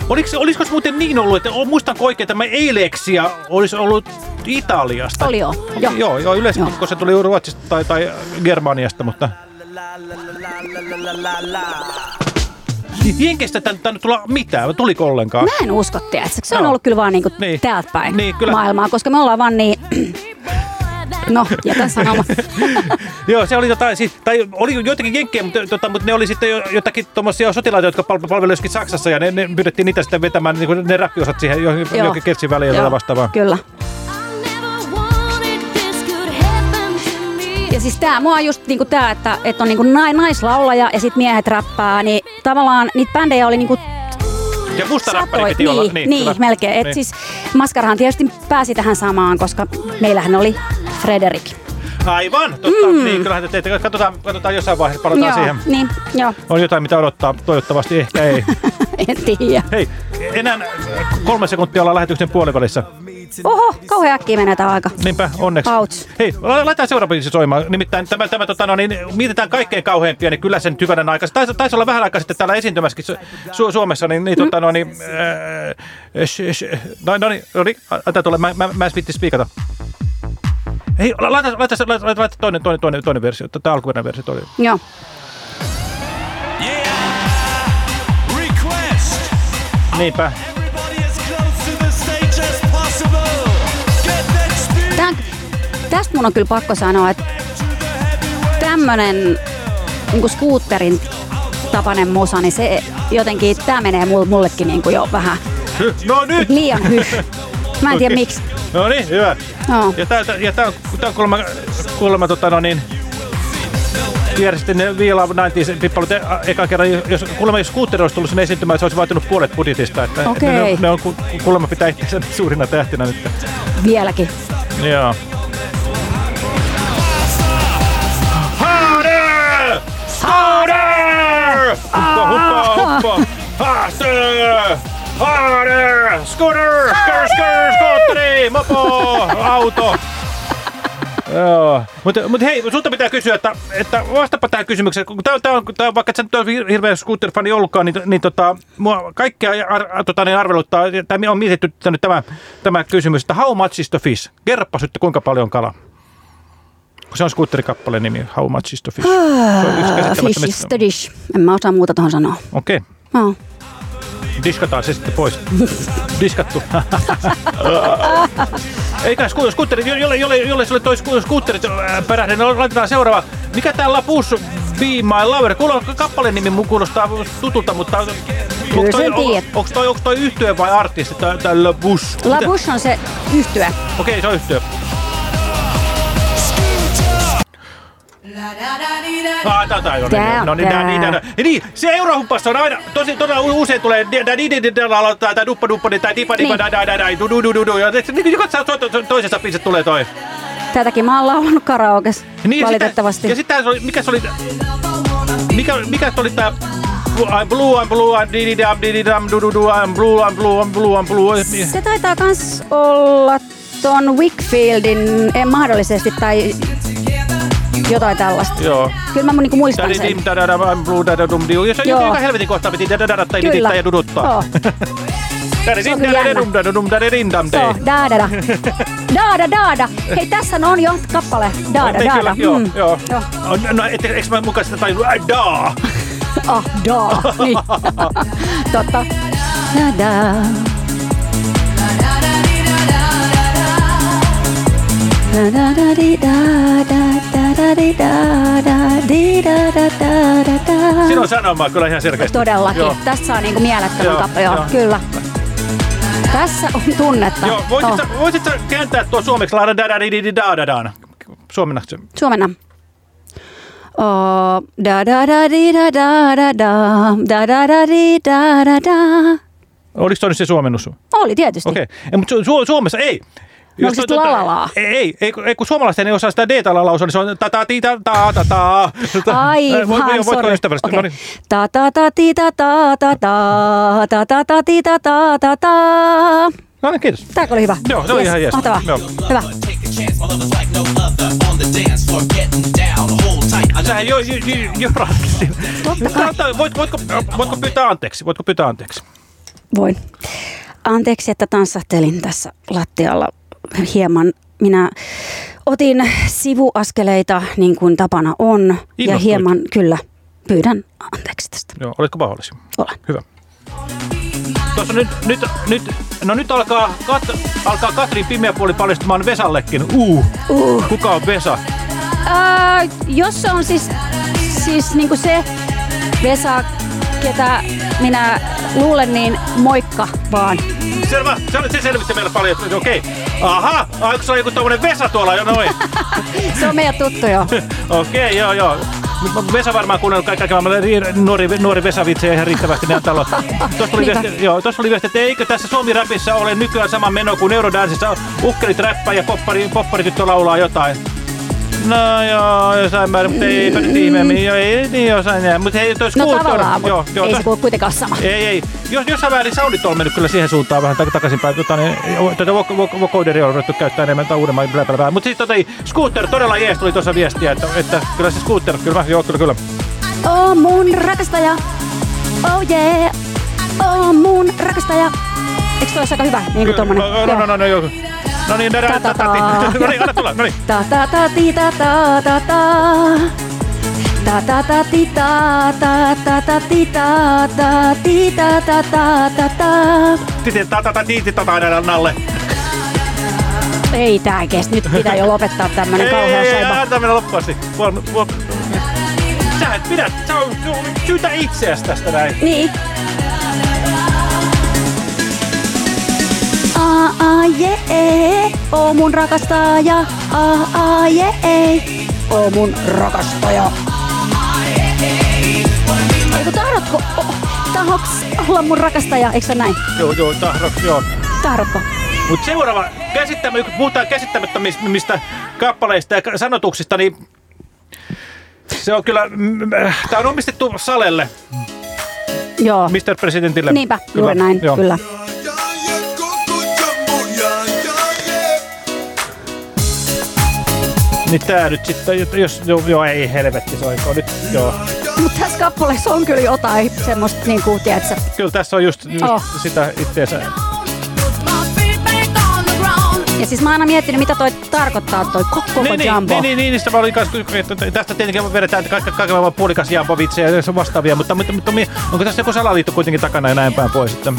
Oliko, olisiko se muuten niin ollut, että muistanko oikein, että tämä Eileksia olisi ollut Italiasta? Oli joo, joo. Joo, joo yleensä kun se tuli Ruotsista tai, tai Germaniasta, mutta... Jenkeistä tänne tänne tulla mitään, tuliko ollenkaan? Mä en usko, tiedätkö? Se on Joo. ollut kyllä vaan niinku Niin. täältä päin Niin, kyllä. maailmaa, koska me ollaan vaan niin... No, jätä sanomatta. Joo, se oli jotain, siis, tai oli joitakin jenkkejä, mutta, tota, mutta ne oli sitten jo, jotakin tuommoisia sotilaita, jotka pal- palvelivat joskin Saksassa, ja ne, ne pyydettiin niitä sitten vetämään niin kuin ne räppiosat siihen johonkin, Joo. johonkin kertsin väliin ja Joo, tätä vastaavaa. Kyllä. Ja siis tää, mua on just niinku tää, että, että on niinku nai, naislaulaja ja sit miehet räppää, niin tavallaan niitä bändejä oli niinku Ja musta räppäri piti niin, olla. niin, niin kyllä. melkein. Et Niin. siis Maskarahan tietysti pääsi tähän samaan, koska meillähän oli Frederik. Aivan, totta. Mm. Niin, kyllähän te teette. Katsotaan, katsotaan jossain vaiheessa, palataan joo, siihen. niin, joo, On jotain, mitä odottaa. Toivottavasti ehkä ei. en tiedä. Hei, enää kolme sekuntia ollaan lähetyksen puolivälissä. Oho, kauhean äkkiä menee tää aika. Niinpä, onneksi. Ouch. Hei, la- laitetaan seuraava biisi soimaan. Nimittäin tämä, tämä tota, no, niin, mietitään kaikkein kauheimpia, niin kyllä sen hyvänen aika. Se Taisi, taisi olla vähän aikaa sitten täällä esiintymässäkin Su- Su- Suomessa, niin, niin, tota, no, niin äh, sh, sh, no, no niin, no niin, ota tuolle, mä, mä, mä en viitti spiikata. Hei, laita, laita, laita, laita, laita toinen, toinen, toinen, toinen versio, tämä alkuperäinen versio. Toinen. Joo. Request. Niinpä. Tästä mun on kyllä pakko sanoa, että tämmönen niin skuutterin tapainen musa, niin se jotenkin, tää menee mul- mullekin niin kuin jo vähän no nyt! liian hyh. Mä en tiedä Okei. miksi. No niin, hyvä. Joo. Ja tää, ja tää on, tää on kuulemma, kuulemma tota no niin, kiersi ne Viila 90 pippalut eka kerran, jos kuulemma jos Scooter olisi tullut sinne esiintymään, se olisi vaatinut puolet budjetista. Että Okei. ne, ne, on- kuulemma pitää itseänsä suurina tähtinä nyt. Vieläkin. Joo. Harder! Harder! Scooter! Skr, skootteri! Mopo! Auto! Joo. Mutta mut hei, sulta pitää kysyä, että, että vastapa tähän kysymykseen. Kun tää, tää on, tää, on- vaikka sä nyt hir- hirveä scooter-fani ollutkaan, niin, niin tota, mua kaikkea ar, tota, niin arveluttaa, tai on mietitty nyt tämä, tämä kysymys, että how much is the fish? Kerropas nyt, kuinka paljon on kala. Kun se on scooterikappaleen nimi, how much is the fish? Se on yksi Ah, Fish is the dish. En mä osaa muuta tuohon sanoa. Okei. No. Diskataan se sitten pois. Diskattu. Eikä sku- skuutteri, jolle, jolle, jolle sulle toi sku- skuutterit äh, perähden, niin laitetaan seuraava. Mikä tää Lapus Be My Lover? Kuulo, kappaleen nimi mun kuulostaa tutulta, mutta... onks toi, sen on, tiedät. onks toi, onks toi yhtye vai artisti, tää, tää Lapus? La Bush on se yhtyä. Okei, se on yhtye. Ah. Tää on No niin, niin, tää. niin, se eurohumpassa on aina, tosi todella usein tulee, da di di di da aloittaa, tai duppa duppa, tai dipa dipa, da da da da, du du du du du, ja niin, toisessa biisissä tulee toi. Tätäkin mä oon laulanut karaokes, Niin, valitettavasti. Ja sitten mikä se oli, mikä, mikä se oli tää, I'm blue, I'm blue, I'm di di dam, di di dam, du du du, I'm blue, I'm blue, I'm blue, I'm blue. Se taitaa kans olla ton Wickfieldin, en mahdollisesti, tai jotain tällaista. Joo. Kyllä mä mun niinku muistan sen. dim, da da da, I'm blue, da da dum diu. Ja se on Joo. joka helvetin kohtaa piti da da da da, tai Kyllä. didittaa ja duduttaa. Joo. Da da da da da da daadada. Daada, daada. Hei, tässä on jo kappale. Daada, Niin, daada. Joo, Mm. joo. No, et, eikö mä mukaan sitä tajunnut? Daa! Ah, daa. Niin. Totta. Daada. Siinä on sanomaa kyllä ihan selkeästi. Todellakin. Joo. Tässä saa niinku mielettömän kappale. Joo, joo. kyllä. Tässä on tunnetta. Joo, voisit, Oh. sä, voisit sä kääntää tuo suomeksi laada da da di di di da da da Suomenna. Suomenna. Oh, da da da di da da da da da da da di da da da. Oliko toi nyt se suomennus? Oli tietysti. Okei, okay. mutta Su- Suomessa ei. No, siis toi- lalalaa. Ei, ei, ei, kun- suomalaiset ei osaa sitä d-talla lausua, niin se on ta ta ti ta ta ta ta. Aivan, Voi- voi- Voitko sorry. ystävällisesti? Okei. No niin. Ta ta ta ti ta ta ta ta ta ta ta ti ta ta ta ta. No niin, kiitos. Tääkö oli hyvä? Joo, se oli ihan jees. Mahtavaa. Joo. Hyvä. Sähän jo, jo, jo, jo ratkasin. Totta Voit, voitko, voitko pyytää anteeksi? Voitko pyytää anteeksi? Voin. Anteeksi, että tanssahtelin tässä lattialla hieman. Minä otin sivuaskeleita niin kuin tapana on. Ja Innostuit. hieman, kyllä, pyydän anteeksi tästä. Joo, oletko pahoillasi? Olen. Hyvä. Tuossa nyt, nyt, nyt, no nyt alkaa, Kat, alkaa Katrin pimeä puoli paljastumaan Vesallekin. Uh, uh. kuka on Vesa? Ää, jos se on siis, siis niin kuin se Vesa, ketä minä luulen, niin moikka vaan. Selvä, se, se selvitti meille paljon. että Okei. Aha, onko se joku tommonen Vesa tuolla jo noin? Se on meidän tuttu jo. Okei, joo, joo. Nyt Vesa varmaan kuunnellut kaikki maailman nuori, nuori Vesa-vitsejä ihan riittävästi näin talo. Tuossa oli, viesti, joo, tuossa oli viesti, että eikö tässä Suomi-räpissä ole nykyään sama meno kuin Eurodanssissa. Ukkelit räppää ja poppari, popparityttö laulaa jotain. No joo, jossain määrin, mutta eipä nyt ihmeemmin. Joo, ei niin jossain näin. Mutta hei, toi No tavallaan, joo, joo, ei se kuulu kuitenkaan sama. ei, ei. Jos, jossain määrin soundit on mennyt kyllä siihen suuntaan vähän tak- takaisinpäin. Tota, niin, tätä vocoderia on ruvettu käyttää enemmän tai uudemman. Mutta sitten tota, Scooter todella jees tuli tuossa viestiä, että, että kyllä se Scooter, kyllä, joo, kyllä, kyllä. Oh mun rakastaja, oh yeah, oh mun rakastaja. Eikö toi olisi aika hyvä? Niin kuin tommonen. No, no, no, no, no, joo. No niin, nää, Ta, ta, ti. No niin, anna tulla, no niin. Ta ta ta ti ta ta ta ta. Ta ta ta ti ta ta ta ta ti ta ta ti ta ta ta ta ta. Titi, ta, ta, ta, ti, ti, ta, ta, ta, nalle. Ei tää kestä. Nyt pitää jo lopettaa tämmönen Ei, kauhea ei, ei, saiba. antaa mennä loppuun asti. Puol, puol, sä et pidä, sä on, syytä itseäsi tästä näin. Niin. Jee, oo mun rakastaja. Aa, aa, jee, oo mun rakastaja. Eiku tahdotko, tahoks olla mun rakastaja, eikö se näin? Joo, joo, tahro, joo. Tahdotko? Mutta seuraava, käsittämä, kun puhutaan käsittämättömistä kappaleista ja sanotuksista, niin se on kyllä, tämä on omistettu Salelle. Joo. Mr. Presidentille. Niinpä, juuri näin, Joo. kyllä. Niin tää nyt sitten, jos, joo, joo ei helvetti soiko nyt, joo. Mutta tässä kappaleessa on kyllä jotain semmoista, niin kuin, tiedätkö, Kyllä tässä on just, just Oh. sitä itteensä. Ja siis mä oon aina miettinyt, mitä toi tarkoittaa, toi koko Niin, niin, jumbo. niin, niin, niin, niistä mä olin kanssa, että tästä tietenkin vedetään kaikki, kaikki maailman puolikas jambovitsejä ja se vastaavia, mutta, mutta, mutta onko tässä joku salaliitto kuitenkin takana ja näin päin pois sitten?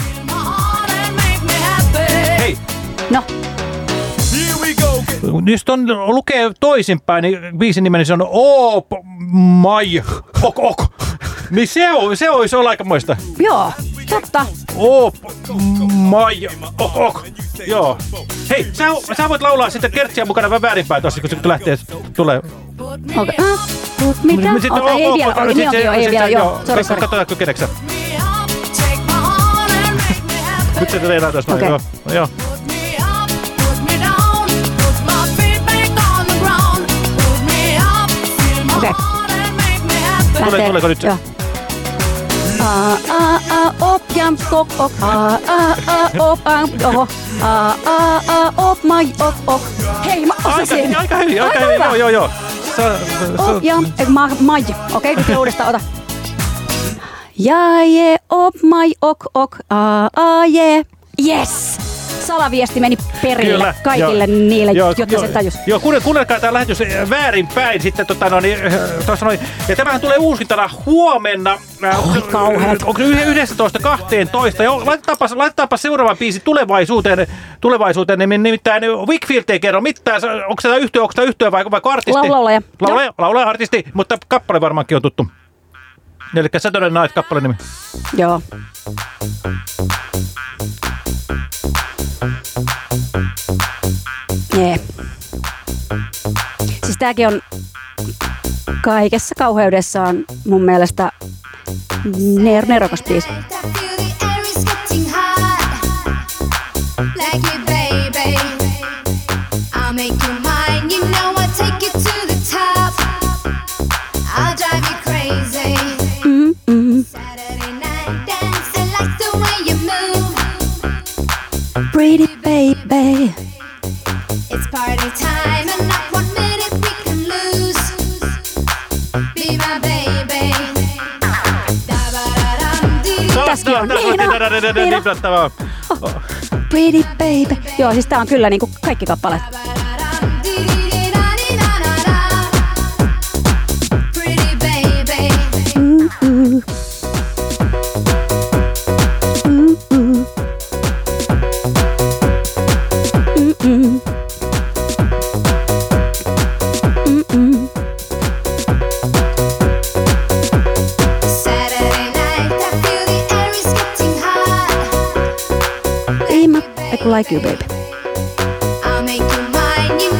Hei, No, jos ton lukee toisinpäin, niin biisin nimeni se on Oop Mai Ok Ok. Niin se, on, se olisi olla aikamoista. joo, totta. Oop Mai Ok Ok. Joo. Hei, sä, sä voit laulaa sitten kertsiä mukana vähän väärinpäin tossa, kun se lähtee, tulee. Okei. Okay. Ah, me down. Sitten- Ota, ei oh, vielä, oh, oh, niin onkin jo, ei vielä, joo. Sori, sori. Katsotaan, kykeneksä. Nyt se noin, Okei. joo. joo. Lähtee. tuleeko nyt? Joo. A, a, a, op, jam, kok, ok. A, a, a, op, am, oho. A, a, a, op, mai, ok, ok. Hei, mä Aika, osasin. aika hyvin, aika hyvin, joo, joo, joo. Sä, sä, Op, jam, ma, mai. Okei, nyt uudestaan, ota. Ja, je, op, mai, ok, ok. A, a, je. Yes! Salaviesti meni perille kaikille joo. niille, Joo, jotka joo, se tajus. Joo, kuunnel- kuunnelkaa tämä lähetys äh, väärinpäin sitten tota, no, niin, äh, tossa noin. Ja tämähän tulee uusintana huomenna. Äh, Oi, kauheat. Onko se 11 12? Joo, laitetaanpa, laitetaanpa seuraava biisi tulevaisuuteen. tulevaisuuteen niin nimittäin Wickfield ei kerro mitään. Onko tämä yhtiö, onko tämä yhtiö vai, vai artisti? Lau- laulaja. Laulaja, laulaja, artisti, mutta kappale varmaankin on tuttu. Eli Saturday Night kappale nimi. Joo. Jee. Siis tääkin on kaikessa kauheudessaan mun mielestä ner- nerokas biisi. Pretty baby. Tässäkin on. Niin on. Niin on. Pretty baby. Joo, siis tää on kyllä niinku kaikki kappaleet. And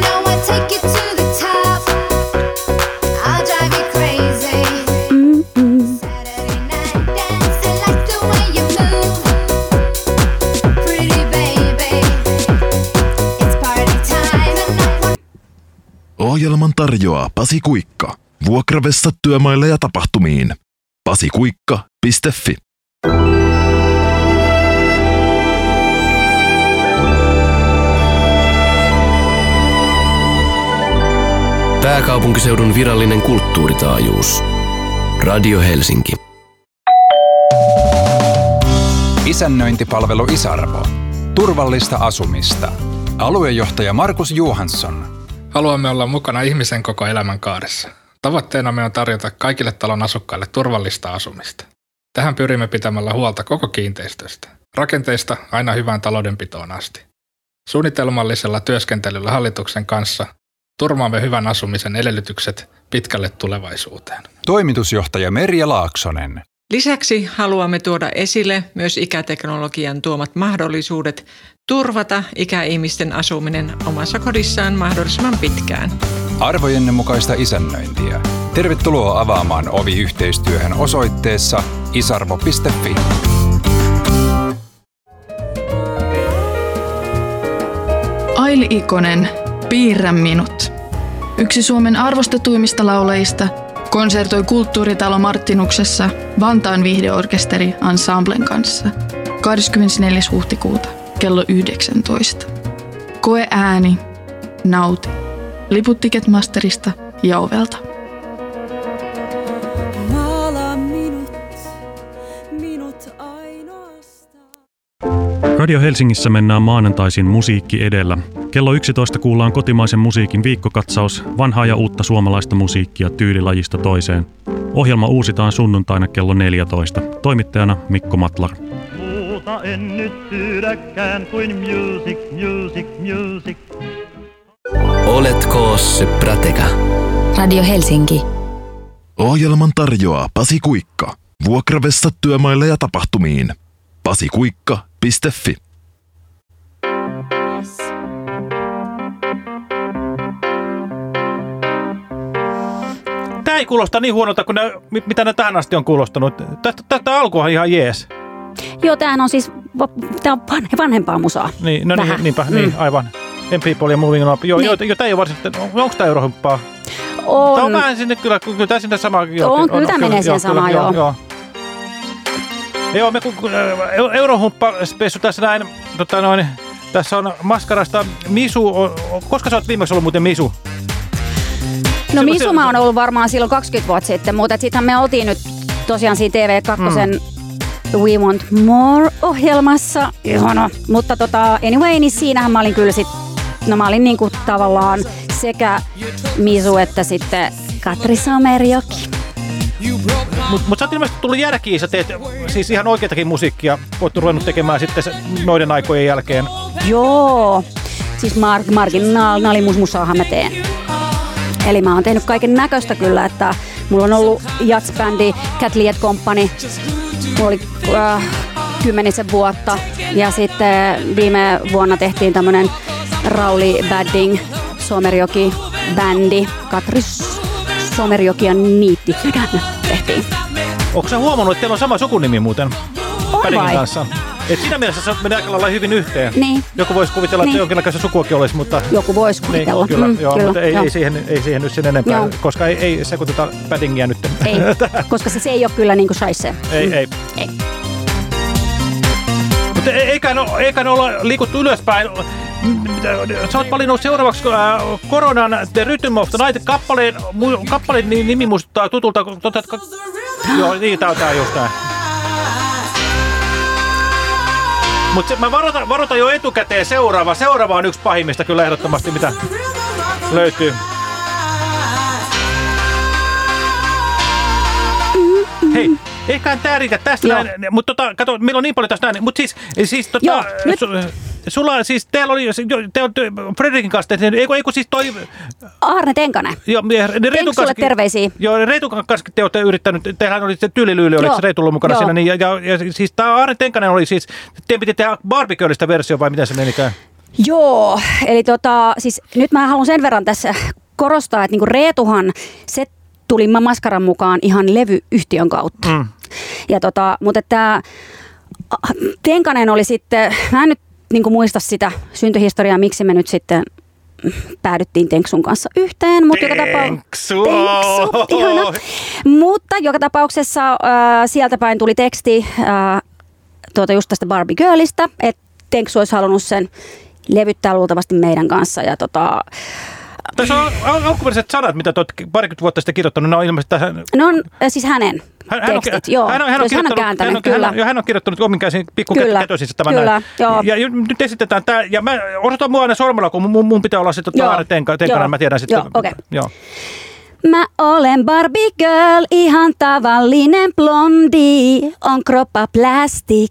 not one Ohjelman tarjoaa Pasi Kuikka. Vuokravessa työmaille ja tapahtumiin. pasikuikka.fi Pääkaupunkiseudun virallinen kulttuuritaajuus. Radio Helsinki. Isännöintipalvelu Isarvo. Turvallista asumista. Aluejohtaja Markus Johansson. Haluamme olla mukana ihmisen koko elämän kaaressa. Tavoitteenamme on tarjota kaikille talon asukkaille turvallista asumista. Tähän pyrimme pitämällä huolta koko kiinteistöstä. Rakenteista aina hyvään taloudenpitoon asti. Suunnitelmallisella työskentelyllä hallituksen kanssa turmaamme hyvän asumisen edellytykset pitkälle tulevaisuuteen. Toimitusjohtaja Merja Laaksonen. Lisäksi haluamme tuoda esille myös ikäteknologian tuomat mahdollisuudet turvata ikäihmisten asuminen omassa kodissaan mahdollisimman pitkään. Arvojenne mukaista isännöintiä. Tervetuloa avaamaan ovi yhteistyöhön osoitteessa isarvo.fi. Aili Ikonen, Piirrä minut. Yksi Suomen arvostetuimmista laulajista Konsertoi Kulttuuritalo Martinuksessa Vantaan viihdeorkesteri Ensemblen kanssa 24. huhtikuuta kello 19. Koe ääni, nauti. Liput Ticketmasterista ja ovelta. Radio Helsingissä mennään maanantaisin musiikki edellä. Kello 11 kuullaan kotimaisen musiikin viikkokatsaus, vanhaa ja uutta suomalaista musiikkia tyylilajista toiseen. Ohjelma uusitaan sunnuntaina kello 14. Toimittajana Mikko Matlar. Muuta en nyt pyydäkään kuin music, music, music. Oletko se Prateka? Radio Helsinki. Ohjelman tarjoaa Pasi Kuikka. Vuokravessa työmaille ja tapahtumiin. pasikuikka.fi Tää ei kuulosta niin huonolta kuin ne, mit- mitä ne tähän asti on kuulostanut. Tästä alkuhan ihan jees. Joo, tämähän on siis tää on van- vanhempaa musaa. Niin, no Vähän. niin, niinpä, Mm. niin, aivan. M People ja Moving Up. Joo, Niin. niin. jo, jo, tää ei ole varsinaisesti, onko tää eurohymppaa? On. Tää on vähän sinne kyllä, kyllä tää sinne sama. Joo, On, kyllä tää menee siihen samaan, joo. joo. Joo, me kun, äh, eurohumppa spessu tässä näin, tota noin, tässä on maskarasta Misu, koska sä oot viimeksi ollut muuten Misu? No Misuma on ollut varmaan silloin 20 vuotta sitten, mutta sittenhän me oltiin nyt tosiaan siinä TV2 mm. We Want More-ohjelmassa. Ihana. Mutta tota, anyway, niin siinähän mä olin kyllä sit, no mä olin niinku tavallaan sekä Misu että sitten Katri Samerjoki. Mutta mut sä oot ilmeisesti tullut järkiin, sä teet siis ihan oikeatakin musiikkia, oot ruvennut tekemään sitten noiden aikojen jälkeen. Joo, siis mar- marginaalinaalimusmusaahan mä teen. Eli mä oon tehnyt kaiken näköistä kyllä, että mulla on ollut jatsbändi Cat Liet Company. Mulla oli äh, kymmenisen vuotta. Ja sitten viime vuonna tehtiin tämmönen Rauli Badding Somerjoki bändi. Katri Somerjoki ja Niitti Sydän tehtiin. Onko sä huomannut, että teillä on sama sukunimi muuten? On vai? kanssa. Et siinä mielessä se menee aika lailla hyvin yhteen. Niin. Joku voisi kuvitella, että Niin. jonkinlaista sukuakin olisi, mutta... Joku voisi kuvitella. Niin, kyllä, Mm, joo, kyllä, mutta ei, joo. ei, siihen, ei siihen nyt sen enempää, Joo. koska ei, ei sekoiteta paddingia nyt. Ei, koska se, se ei ole kyllä niinku shaisse. ei, ei. Ei. Mutta e- eikä, no, eikä ne olla liikuttu ylöspäin. Sä oot valinnut seuraavaksi äh, Koronan The Rhythm of the Night kappaleen, mu- kappaleen ni- nimi muistuttaa tutulta. Ka, joo, niin, tää on tää just näin. Mutta mä varoitan, varoitan jo etukäteen seuraava. Seuraava on yksi pahimmista kyllä ehdottomasti, mitä löytyy. Hei, eiköhän tää riitä tästä Joo. näin, mutta tota, kato, meillä on niin paljon tässä näin, mutta siis, siis tota, Joo, nyt- sulla siis, teillä oli, jo- te olette Fredrikin kanssa tehneet, eikö, eikö siis toi, Arne Tenkanen. joo, ne Tenksulle kanssa, terveisiä. joo, Reetun kanssa te olette yrittänyt, teillähän oli se tyylilyyli, oliko se ollut mukana joo. siinä, niin, ja, ja, ja, siis tämä Arne Tenkanen oli siis, teidän piti tehdä Barbie-Girlista versio vai miten se menikään? Joo, eli tota, siis nyt mä haluan sen verran tässä korostaa, että niinku Reetuhan, se tuli mä Maskaran mukaan ihan levyyhtiön kautta. Mm. Ja tota, mutta että Tenkanen oli sitten, mä en nyt niinku muista sitä syntyhistoriaa, miksi me nyt sitten päädyttiin Tenksun kanssa yhteen, mutta joka tapauksessa... Tenksu! Ihana. Mutta joka tapauksessa äh, sieltä päin tuli teksti äh, tuota just tästä Barbie Girlista, että Tenksu olisi halunnut sen levyttää luultavasti meidän kanssa. Ja tota, Tässä on al- alkuperäiset sanat, mitä te olette parikymmentä vuotta sitten kirjoittanut, ne on ilmeisesti tähän ne on äh, siis hänen tekstit, joo. hän on, hän on, Jos hän on kirjoittanut, kääntänyt, hän on, kyllä. Hän on, ja hän on kirjoittanut omin käsin pikku Kyllä, kätösissä tämän kyllä, näin. joo. Ja, nyt esitetään tämä, ja mä osoitan mua aina sormella, kun mun, mun pitää olla sitten Joo, Aare Tenka, Tenkanen, joo, mä tiedän sitten. joo, okei. Joo. Mä olen Barbie girl, ihan tavallinen blondi. On kroppa plastik,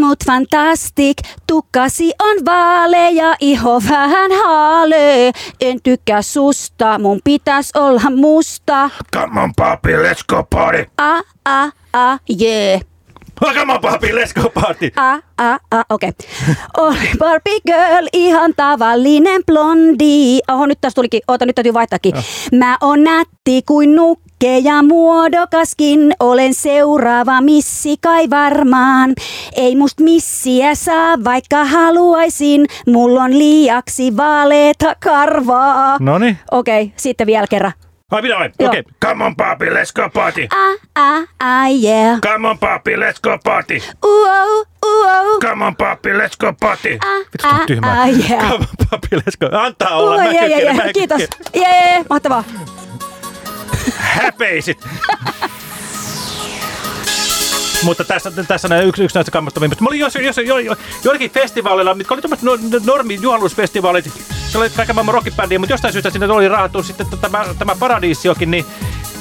mut fantastic. Tukkasi on vaaleja, iho vähän haale. En tykkää susta, mun pitäis olla musta. Come on, papi, let's go party. A, a, a, yeah. Come on, papi, let's go party. A, a, a, okei. Okay. Oli Barbie girl, ihan tavallinen blondi. Oho, nyt tässä tulikin, oota, nyt täytyy vaihtaakin. Mä oon nätti kuin nukke ja muodokaskin. Olen seuraava missi kai varmaan. Ei must missiä saa, vaikka haluaisin. Mulla on liiaksi vaaleeta karvaa. Noniin. Okei, okay, sitten vielä kerran. Ai minä vai? Joo. Okei. Okay. Come on papi, let's go party. Ah, ah, ah, yeah. Come on papi, let's go party. Uou, uou. Come on papi, let's go party. Vittu, ah, tää on tyhmää. ah, yeah. Come on papi, let's go. Antaa olla, Oi, mä mä jee. en Kiitos. Jee, jee, mahtavaa. Häpeisit. Mutta tässä, tässä on yksi, yksi näistä kammottavimmista. Mä olin jos, jos, jo, jo, joillakin festivaaleilla, mitkä oli tämmöiset no, normi juhannusfestivaalit, se oli kaiken maailman rockibändiä, mutta jostain syystä sinne oli rahattu sitten tämä, tämä Paradiisiokin, niin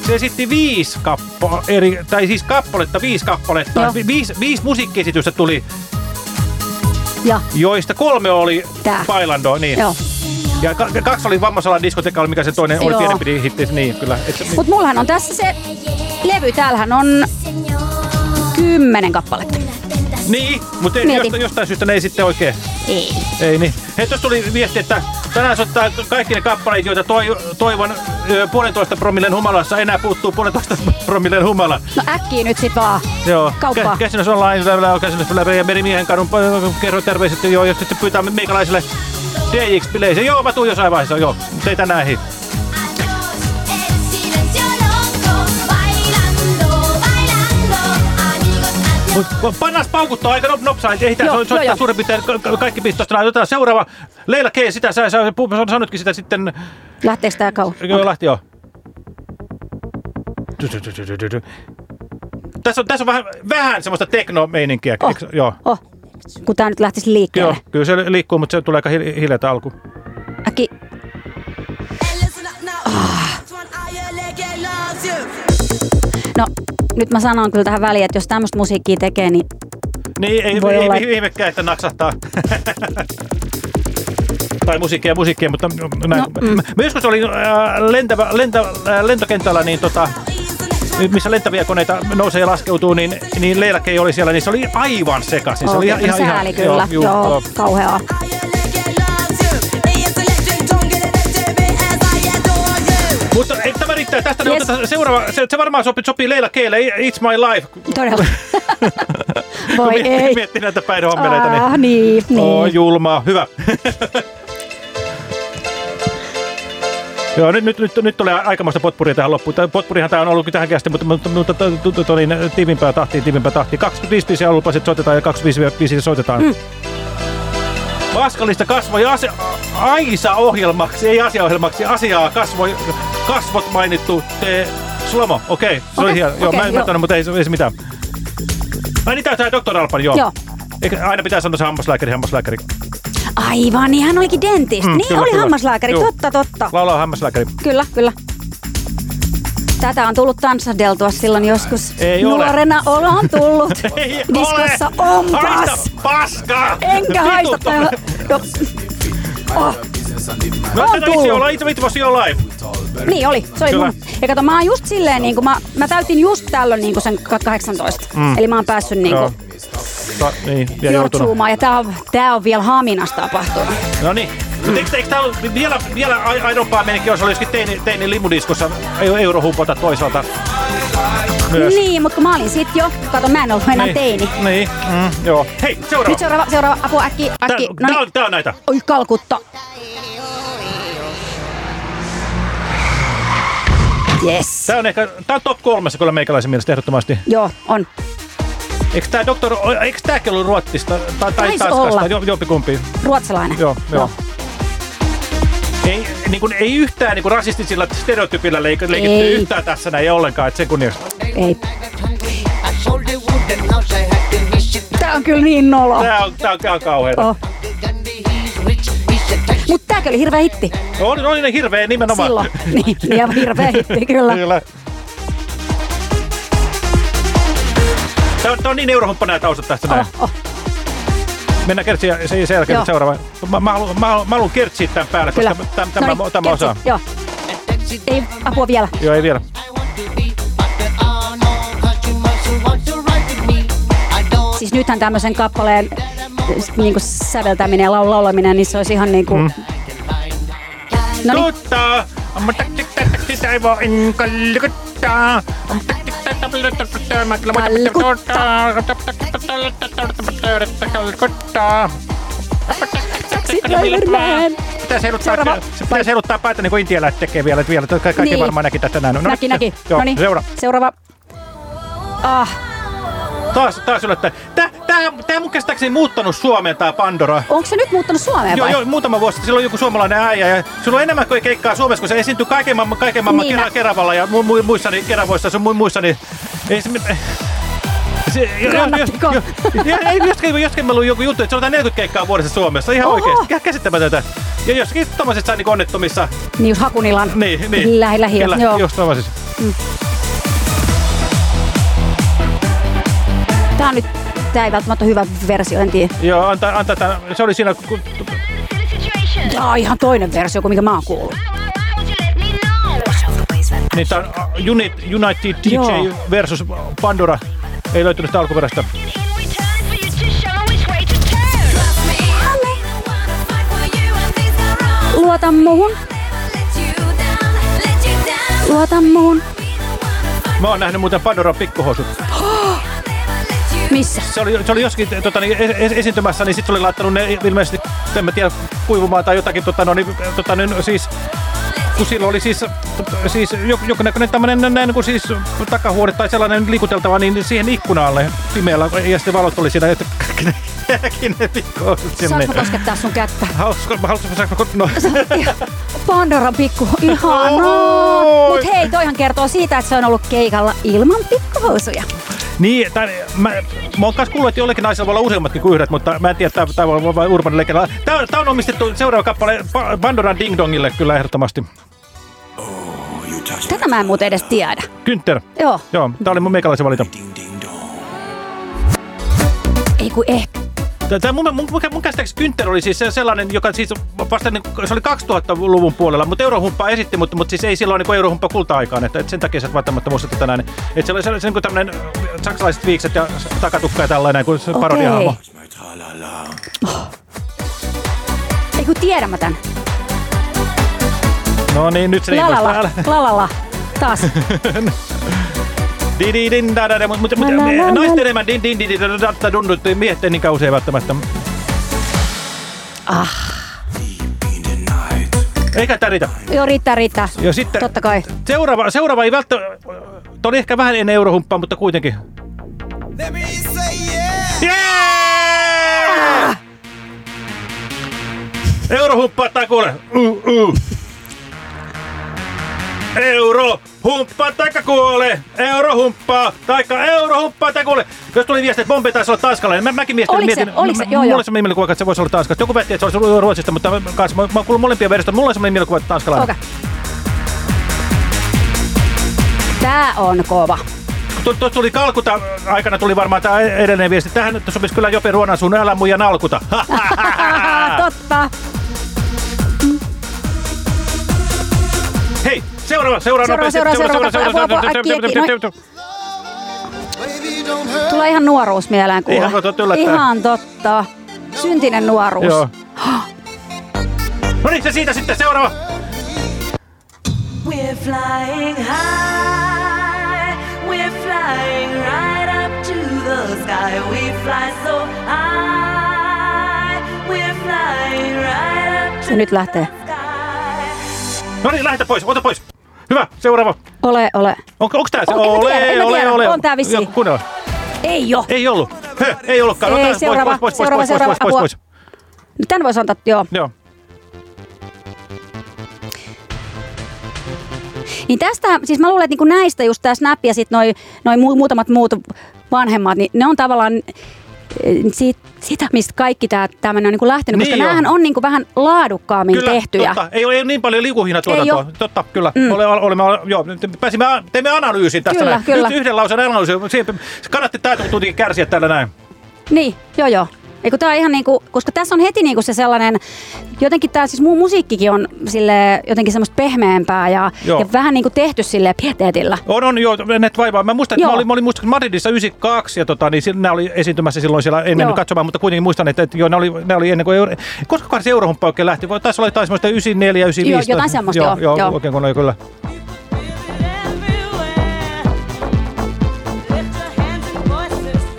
se esitti viisi kappo, eri, tai siis kappaletta, viisi kappaletta, Joo. vi, viisi, viisi musiikkiesitystä tuli, Ja. joista kolme oli Tää. Bailando, niin. Joo. Ja ka- kaksi oli vammaisella diskotekalla, mikä se toinen oli Joo. pienempi hitti, niin kyllä. Et, se- Mut mullahan on tässä se levy. Täällähän on kymmenen kappaletta. Niin, mutta ei, jostain, jostain syystä ne ei sitten oikein. Ei. Ei niin. Hei, tuossa tuli viesti, että tänään soittaa kaikki ne kappaleet, joita toi, toivon ö, puolentoista promillen humalassa. Enää puuttuu puolentoista promillen humala. No äkkiä nyt sit vaan. Joo. Kauppaa. Kä- Käsinäs online, käsinäs läpi ja merimiehen kadun kerro terveiset. Joo, ja sitten pyytää meikäläiselle DJX-bileisiin. Joo, mä tuun jossain vaiheessa, joo. Mutta ei tänään ehdi. Pannas paukuttaa aika nop, Joo, so, joo, soittaa joo. suurin piirtein ka- ka- kaikki pistosta. Otetaan seuraava. Leila K, sitä sä, sä sanotkin sitä sitten. Lähteekö tää kauan? Joo, lähti joo. Du- du- du- du- du- du. Tässä on, tässä on vähän, vähän semmoista teknomeininkiä. Oh. Joo. Oh, kun tää nyt lähtisi liikkeelle. Joo, kyllä se liikkuu, mutta se tulee aika hil- hiljaita alku. Äkki. No, nyt mä sanon kyllä tähän väliin, että jos tämmöistä musiikkia tekee, niin Niin, ei, Voi ei, olla, ei, että- ihmekään, että naksahtaa. tai musiikkia musiikkia, mutta näin. No, No, mm. Mä joskus olin äh, lentävä, lentä, äh, lentokentällä, niin tota, missä lentäviä koneita nousee ja laskeutuu, niin, niin Leila K oli siellä, niin se oli aivan sekaisin. Se oli ihan, ihan, sääli kyllä. Joo, Joo, juu, joo. kauheaa. Mutta ei, tämä riittää. Tästä Yes. yes. otetaan seuraava. Se, se varmaan sopii, sopii Leila Keelle. It's my life. Todella. Voi miettii, ei. miettii näitä päihdehommeleita, niin... Ah, niin, niin. Oo, julmaa. Hyvä. Joo, nyt, nyt, nyt, nyt tulee aikamoista potpuria tähän loppuun. Potpurihan tämä on ollutkin tähän kästi, mutta, mutta, mutta to, to, to, to, niin, tiivimpää tahtiin, tiivimpää tahtiin. 25 biisiä on lupasit soitetaan ja 25 biisiä soitetaan. Mm. Paskallista kasvoi asia, Aisa-ohjelmaksi, ei asiaohjelmaksi, asiaa kasvoi, kasvot mainittu te, Slomo, okei, se oli Okei, hieno. Joo, okei, mä en joo. ymmärtänyt, mutta ei, se- ei se mitään. Ai niin, on Dr. Alpan, joo. Joo. Eikä, aina pitää sanoa se hammaslääkäri, hammaslääkäri. Aivan, niin hän olikin dentisti. Mm, niin kyllä, oli kyllä. hammaslääkäri, Juu. totta, totta. Laulaa hammaslääkäri. Kyllä, kyllä. Tätä on tullut tanssahdeltua silloin joskus. Ei ole. Nuorena ollaan tullut. Ei Diskossa ole. onpas. Haista paskaa! Enkä haista. No. Oh, No, On tullut. olla, itse vittu was your life. niin oli, se oli Kyllä. mun. Ja kato, mä oon just silleen, niin kuin mä, mä täytin just tällöin niin kuin sen 18. Mm. Eli mä oon päässyt niin kuin Ta, niin. Ja tää on, tää on vielä Haminassa tapahtunut. No niin. Mutta eikö, eikö tää vielä, vielä ai- aidompaa meininkiä, jos olisikin teini, teini limudiskossa eu- eurohumpota toisaalta myös? Niin, mutta kun mä olin sit jo, kato mä en ollut enää Niin. teini. Niin, mm, joo. Hei, seuraava. Nyt seuraava, seuraava apua äkki, Tää, äkki. tää, No on, tää on näitä. Oi kalkutta. Yes. Tää on ehkä, tää on top kolmessa kyllä meikäläisen mielestä ehdottomasti. Joo, on. Eikö tää doktor, eikö tääkin ollut ruottista tai, tai Taisi tanskasta? olla. Jo, jompikumpi. Ruotsalainen. Joo, joo. Ei, niin kuin, ei yhtään niin kuin rasistisilla stereotypillä leik- leikitty Ei. yhtään tässä näin ollenkaan, että sen kunniaksi. Ei. Tää on kyllä niin nolo. Tää on, tää on, tää on kauheeta. Oh. Mut tääkin oli hirveä hitti. Oli, oli ne hirveä nimenomaan. Silloin. Niin, ja hirveä hitti, kyllä. Kyllä. Tää on, tää on niin eurohumppa nää taustat tästä näin. Oh, oh. Mennään kertsiä sen, jälkeen Joo. seuraava. Mä, mä, haluan, mä, haluan, mä haluan kertsiä tämän päälle, Kyllä. koska tämä, tämä, Noniin, tämä kertsi. osaa. Joo. Ei apua vielä. Joo, ei vielä. Siis nythän tämmöisen kappaleen niin kuin säveltäminen ja laul- laulaminen, niin se olisi ihan niin kuin... Mm. No niin! Amma takti takti taivo en kallikuttaa. Amma takti Taxi driver man. pitäisi heiluttaa, Seuraava. se pitäisi heiluttaa päätä niin kuin intialaiset tekee vielä. Että vielä kaikki Niin. varmaan näki tätä näin. No, näki, näki. Joo, Noniin, seura. Seuraava. Ah, Taas, taas yllättäen. Tää, tää, tää mun käsittääkseni muuttanut Suomeen tää Pandora. onko se nyt muuttanut Suomeen Joo, vai? joo, muutama vuosi. sitten. Silloin joku suomalainen äijä. Ja sillä on enemmän kuin keikkaa Suomessa, kun se esiintyy kaiken maailman, kaiken maailman Niin, mä- Keravalla ja mu, mu, muissa niin, Keravoissa sun mu, muissa. Niin, ei se, se, jo- jo- Kannattiko? jo- joskin, meillä on joku juttu, että se on jotain 40 keikkaa vuodessa Suomessa. Ihan Oho. oikeesti. Ihan käsittämätöntä. Ja joskin tommosessa niin onnettomissa. Niin just Hakunilan. Niin, niin. Lähi, lähi, Kyllä, joo. just tommosissa. Tää on nyt, tää ei välttämättä ole hyvä versio, en tiedä. Joo, anta, anta tää, se oli siinä, kun, Tää on ihan toinen versio kuin mikä mä oon kuullut. niin uh, Unit, United DJ Joo. versus Pandora. Ei löytynyt sitä alkuperäistä. Luota muhun. Luota muhun. Mä oon nähnyt muuten Pandoran pikkuhousut. Missä? Se oli, se oli joskin tota, niin, es- es- esiintymässä, niin sitten oli laittanut ne ilmeisesti, en mä tiedä, kuivumaan tai jotakin, tota, no, niin, tota, niin, siis kun silloin oli siis, siis joku, joku näköinen tämmönen näin, kun siis takahuone tai sellainen liikuteltava, niin siihen ikkunaalle pimeällä, ja sitten valot oli siinä, että kaikki ne, kaikki ne pikkuhousut sinne. Saanko mä koskettaa sun kättä? Hauska, haluatko saanko, no. Pandoran pikku, ihanaa. Mut hei, toihan kertoo siitä, että se on ollut keikalla ilman pikkuhousuja. Niin, tän, mä, mä oon kanssa kuullut, että jollekin naisella voi olla useammatkin kuin yhdet, mutta mä en tiedä, tää voi olla vain urbanin legenda. Tää, tää on omistettu seuraava kappale Pa- Pandoran Ding Dongille kyllä ehdottomasti. Tätä mä en muuten edes tiedä. Günther. Joo. Joo, tää oli mun meikäläisen valinta. Ei kun ehkä. Tää mun, mun, mun, mun käsittääkseni Günther oli siis se- sellainen, joka siis vasta niin, se oli 2000-luvun puolella, mutta Eurohumppa esitti, mutta, mutta siis ei silloin niin Eurohumppa kulta-aikaan, että, että sen takia sä et välttämättä muista tätä näin. Että se oli se, se, niin tämmönen saksalaiset viikset ja takatukka ja tällainen kuin Okei. parodiahahmo. Ei kun tiedän mä tän. No niin, nyt se niin. Taas. Mutta La, la, la, naisten la. enemmän din din di di da da da dun dun, miehet ei niinkään usein välttämättä. Ah. Eikä tää riitä. Joo, riittää, riittää. Ja sitten Totta kai. seuraava, seuraava ei välttämättä, Tämä oli ehkä vähän ennen eurohumppaa, mutta kuitenkin. Yeah! Eurohumppaa tai kuule. Uh, uh. Euro, humppaa taikka kuole. Eurohumppaa taikka eurohumppaa tai kuole. Jos tuli viesti, että bombi taisi olla tanskalainen. Mä, mäkin mietin, Oliko se? mietin. Oliko se? Joo, mulla joo. semmoinen mielikuva, että se voisi olla tanskalainen. Joku väitti, että se olisi ruotsista, mutta mä, mä, mä oon kuullut molempia versioita. Mulla oli semmoinen mielikuva, että tanskalainen. Okei. Tää on kova. Tuossa tuli Kalkuta aikana tuli varmaan tämä edellinen viesti. Tähän nyt sopisi kyllä Jope Ruonan sun älä muija nalkuta. Totta. Hei, seuraava, seuraava, Seuraava, seuraava, seuraava, äkkiä, äkkiä, Tulee ihan nuoruus mieleen kuule. Ihan totta yllättäen. Ihan totta. Syntinen nuoruus. Joo. No niin, se siitä sitten seuraava. We're flying high, we're flying right up to the sky. We fly so high, we're flying right up Ja nyt lähtee. No niin, lähetä pois, ota pois. Hyvä, seuraava. Ole, ole. Onko, onko tää se? En mä tiedä, Ole, ole, tiedä. ole. On tää vissiin. Joo, kuunnella. Ei oo. Ei ollut. Höh, ei ollutkaan. Ei, pois, seuraava, pois, pois, seuraava, pois, seuraava, pois, pois, pois, Nyt Tän voisi antaa, joo. Joo. Niin tästä, siis mä luulen, että niinku näistä just tää Snap ja sit noi, noi mu- muutamat muut vanhemmat, niin ne on tavallaan siitä, sitä, mistä kaikki tää tämmönen on niinku lähtenyt, koska Niin on. näähän on niinku vähän laadukkaammin Kyllä, tehtyjä. totta. Ei ole ole niin paljon liukuhihnatuotantoa. Totta, kyllä. Mm. Ole, olemme, joo, nyt pääsimme, teimme analyysin tästä Kyllä, näin. kyllä. Nyt yhden lauseen analyysin. Kannatti tää kuitenkin kärsiä täällä näin. Niin, joo joo. Eikö tää on ihan niinku, koska tässä on heti niinku se sellainen, jotenkin tää siis muu musiikkikin on sille jotenkin semmoista pehmeämpää ja, Joo. ja vähän niinku tehty sille pieteetillä. On, on, joo, net vaivaa. Mä muistan, että mä olin, mä olin muistan, Madridissa 92 ja tota, niin nämä oli esiintymässä silloin siellä, en Joo. mennyt katsomaan, mutta kuitenkin muistan, että, että joo, ne oli, ne oli ennen kuin, euro, koska se eurohumppa oikein lähti, Voi- taisi olla jotain semmoista 94 95. Joo, jotain semmoista, joo. joo, Joo, joo. oikein kun oli kyllä.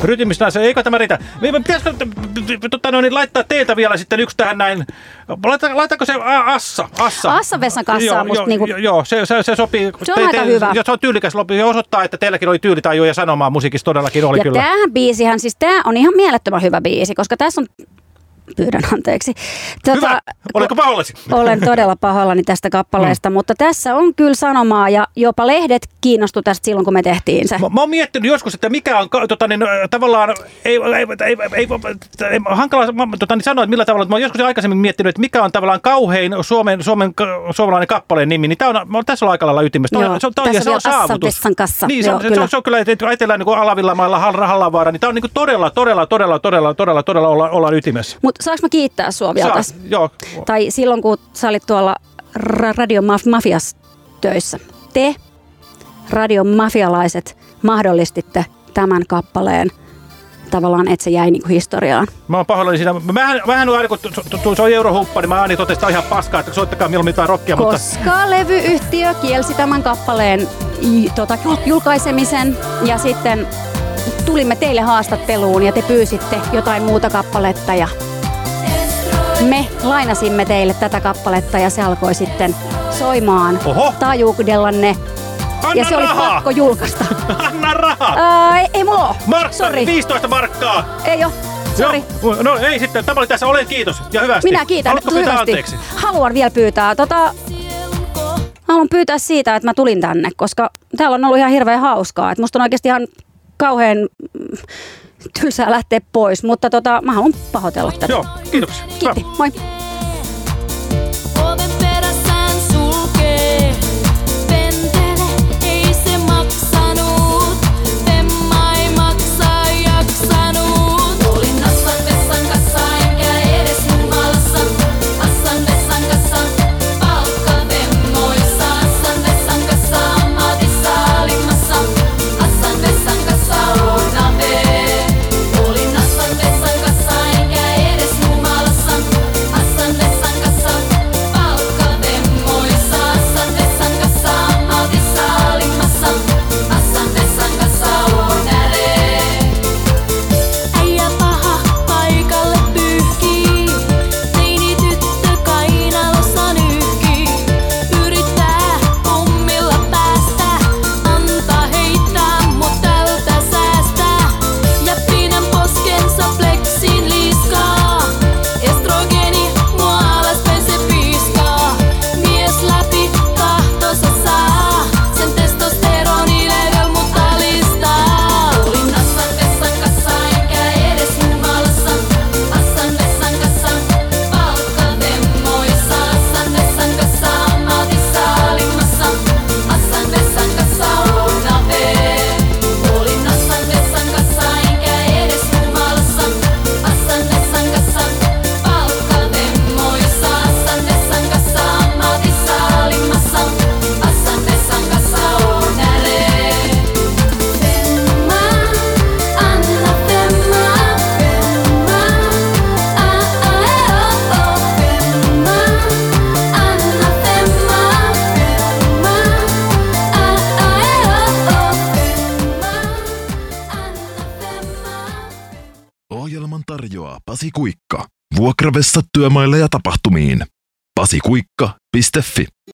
Rytmistä se, eikö tämä riitä? Pitäisikö tota, no, niin, laittaa teiltä vielä sitten yksi tähän näin? Laita, laitako se a, Assa? Assa, Assan vessan kanssa musta joo, niinku- joo, joo, se, se, se sopii. Se on aika hyvä. Ja se on tyylikäs. Ja osoittaa, että teilläkin oli tyylitaju ja sanomaa musiikissa todellakin oli ja kyllä. tämähän biisihän, siis tämä on ihan mielettömän hyvä biisi, koska tässä on... Pyydän anteeksi. Tota, Hyvä. Oletko pahoillasi? Olen todella pahoillani tästä kappaleesta, mm. mutta tässä on kyllä sanomaa ja jopa lehdet kiinnostu tästä silloin, kun me tehtiin se. Mä, mä oon miettinyt joskus, että mikä on tota, niin, tavallaan, ei, ei, ei, ei, ei, hankala mä, tota, niin sanoa, että millä tavalla, että mä oon joskus aikaisemmin miettinyt, että mikä on tavallaan kauhein Suomen, Suomen suomalainen kappaleen nimi, niin tää on, mä oon tässä on aika lailla ytimessä. Joo, se on, tässä se on on saavutus. kassa. Niin, se, Joo, on, se, kyllä. on, se on kyllä, että ajatellaan niin Alavillamailla, Hall- Hallavaara, niin tää on niin todella, todella, todella, todella, todella, todella olla, ollaan ytimessä. Mutta saanko mä kiittää sua vielä tässä? joo. Tai silloin, kun sä olit tuolla ra- Radio Maf- Mafias töissä. Te, Radio Mafialaiset, mahdollistitte tämän kappaleen tavallaan, että se jäi niinku historiaan. Mä oon pahoillani siinä. Mä vähän, vähän aina kun on eurohuppa, niin mä aina totesin, että ihan paskaa, että soittakaa mieluummin jotain rockia, mutta... Koska levyyhtiö kielsi tämän kappaleen tota, jul- julkaisemisen ja sitten tulimme teille haastatteluun ja te pyysitte jotain muuta kappaletta ja me lainasimme teille tätä kappaletta ja se alkoi sitten soimaan Oho. taajuudellanne Anna ja se oli rahaa! pakko julkaista. Anna rahaa! Ää, ei, ei mulla oo. Markka, Sorry. 15 markkaa! Ei oo. Sori. Joo, no ei sitten, tämä oli tässä, olen kiitos ja hyvästi. Minä kiitän Haluatko pyytää hyvästi. anteeksi? Haluan vielä pyytää. Tota, haluan pyytää siitä, että mä tulin tänne, koska täällä on ollut ihan hirveän hauskaa. Et musta on oikeasti ihan kauhean tylsää lähteä pois, mutta tota, mä haluan pahoitella tätä. Joo, kiitoksia. Kiitti, moi. Kuikka. Vuokravessa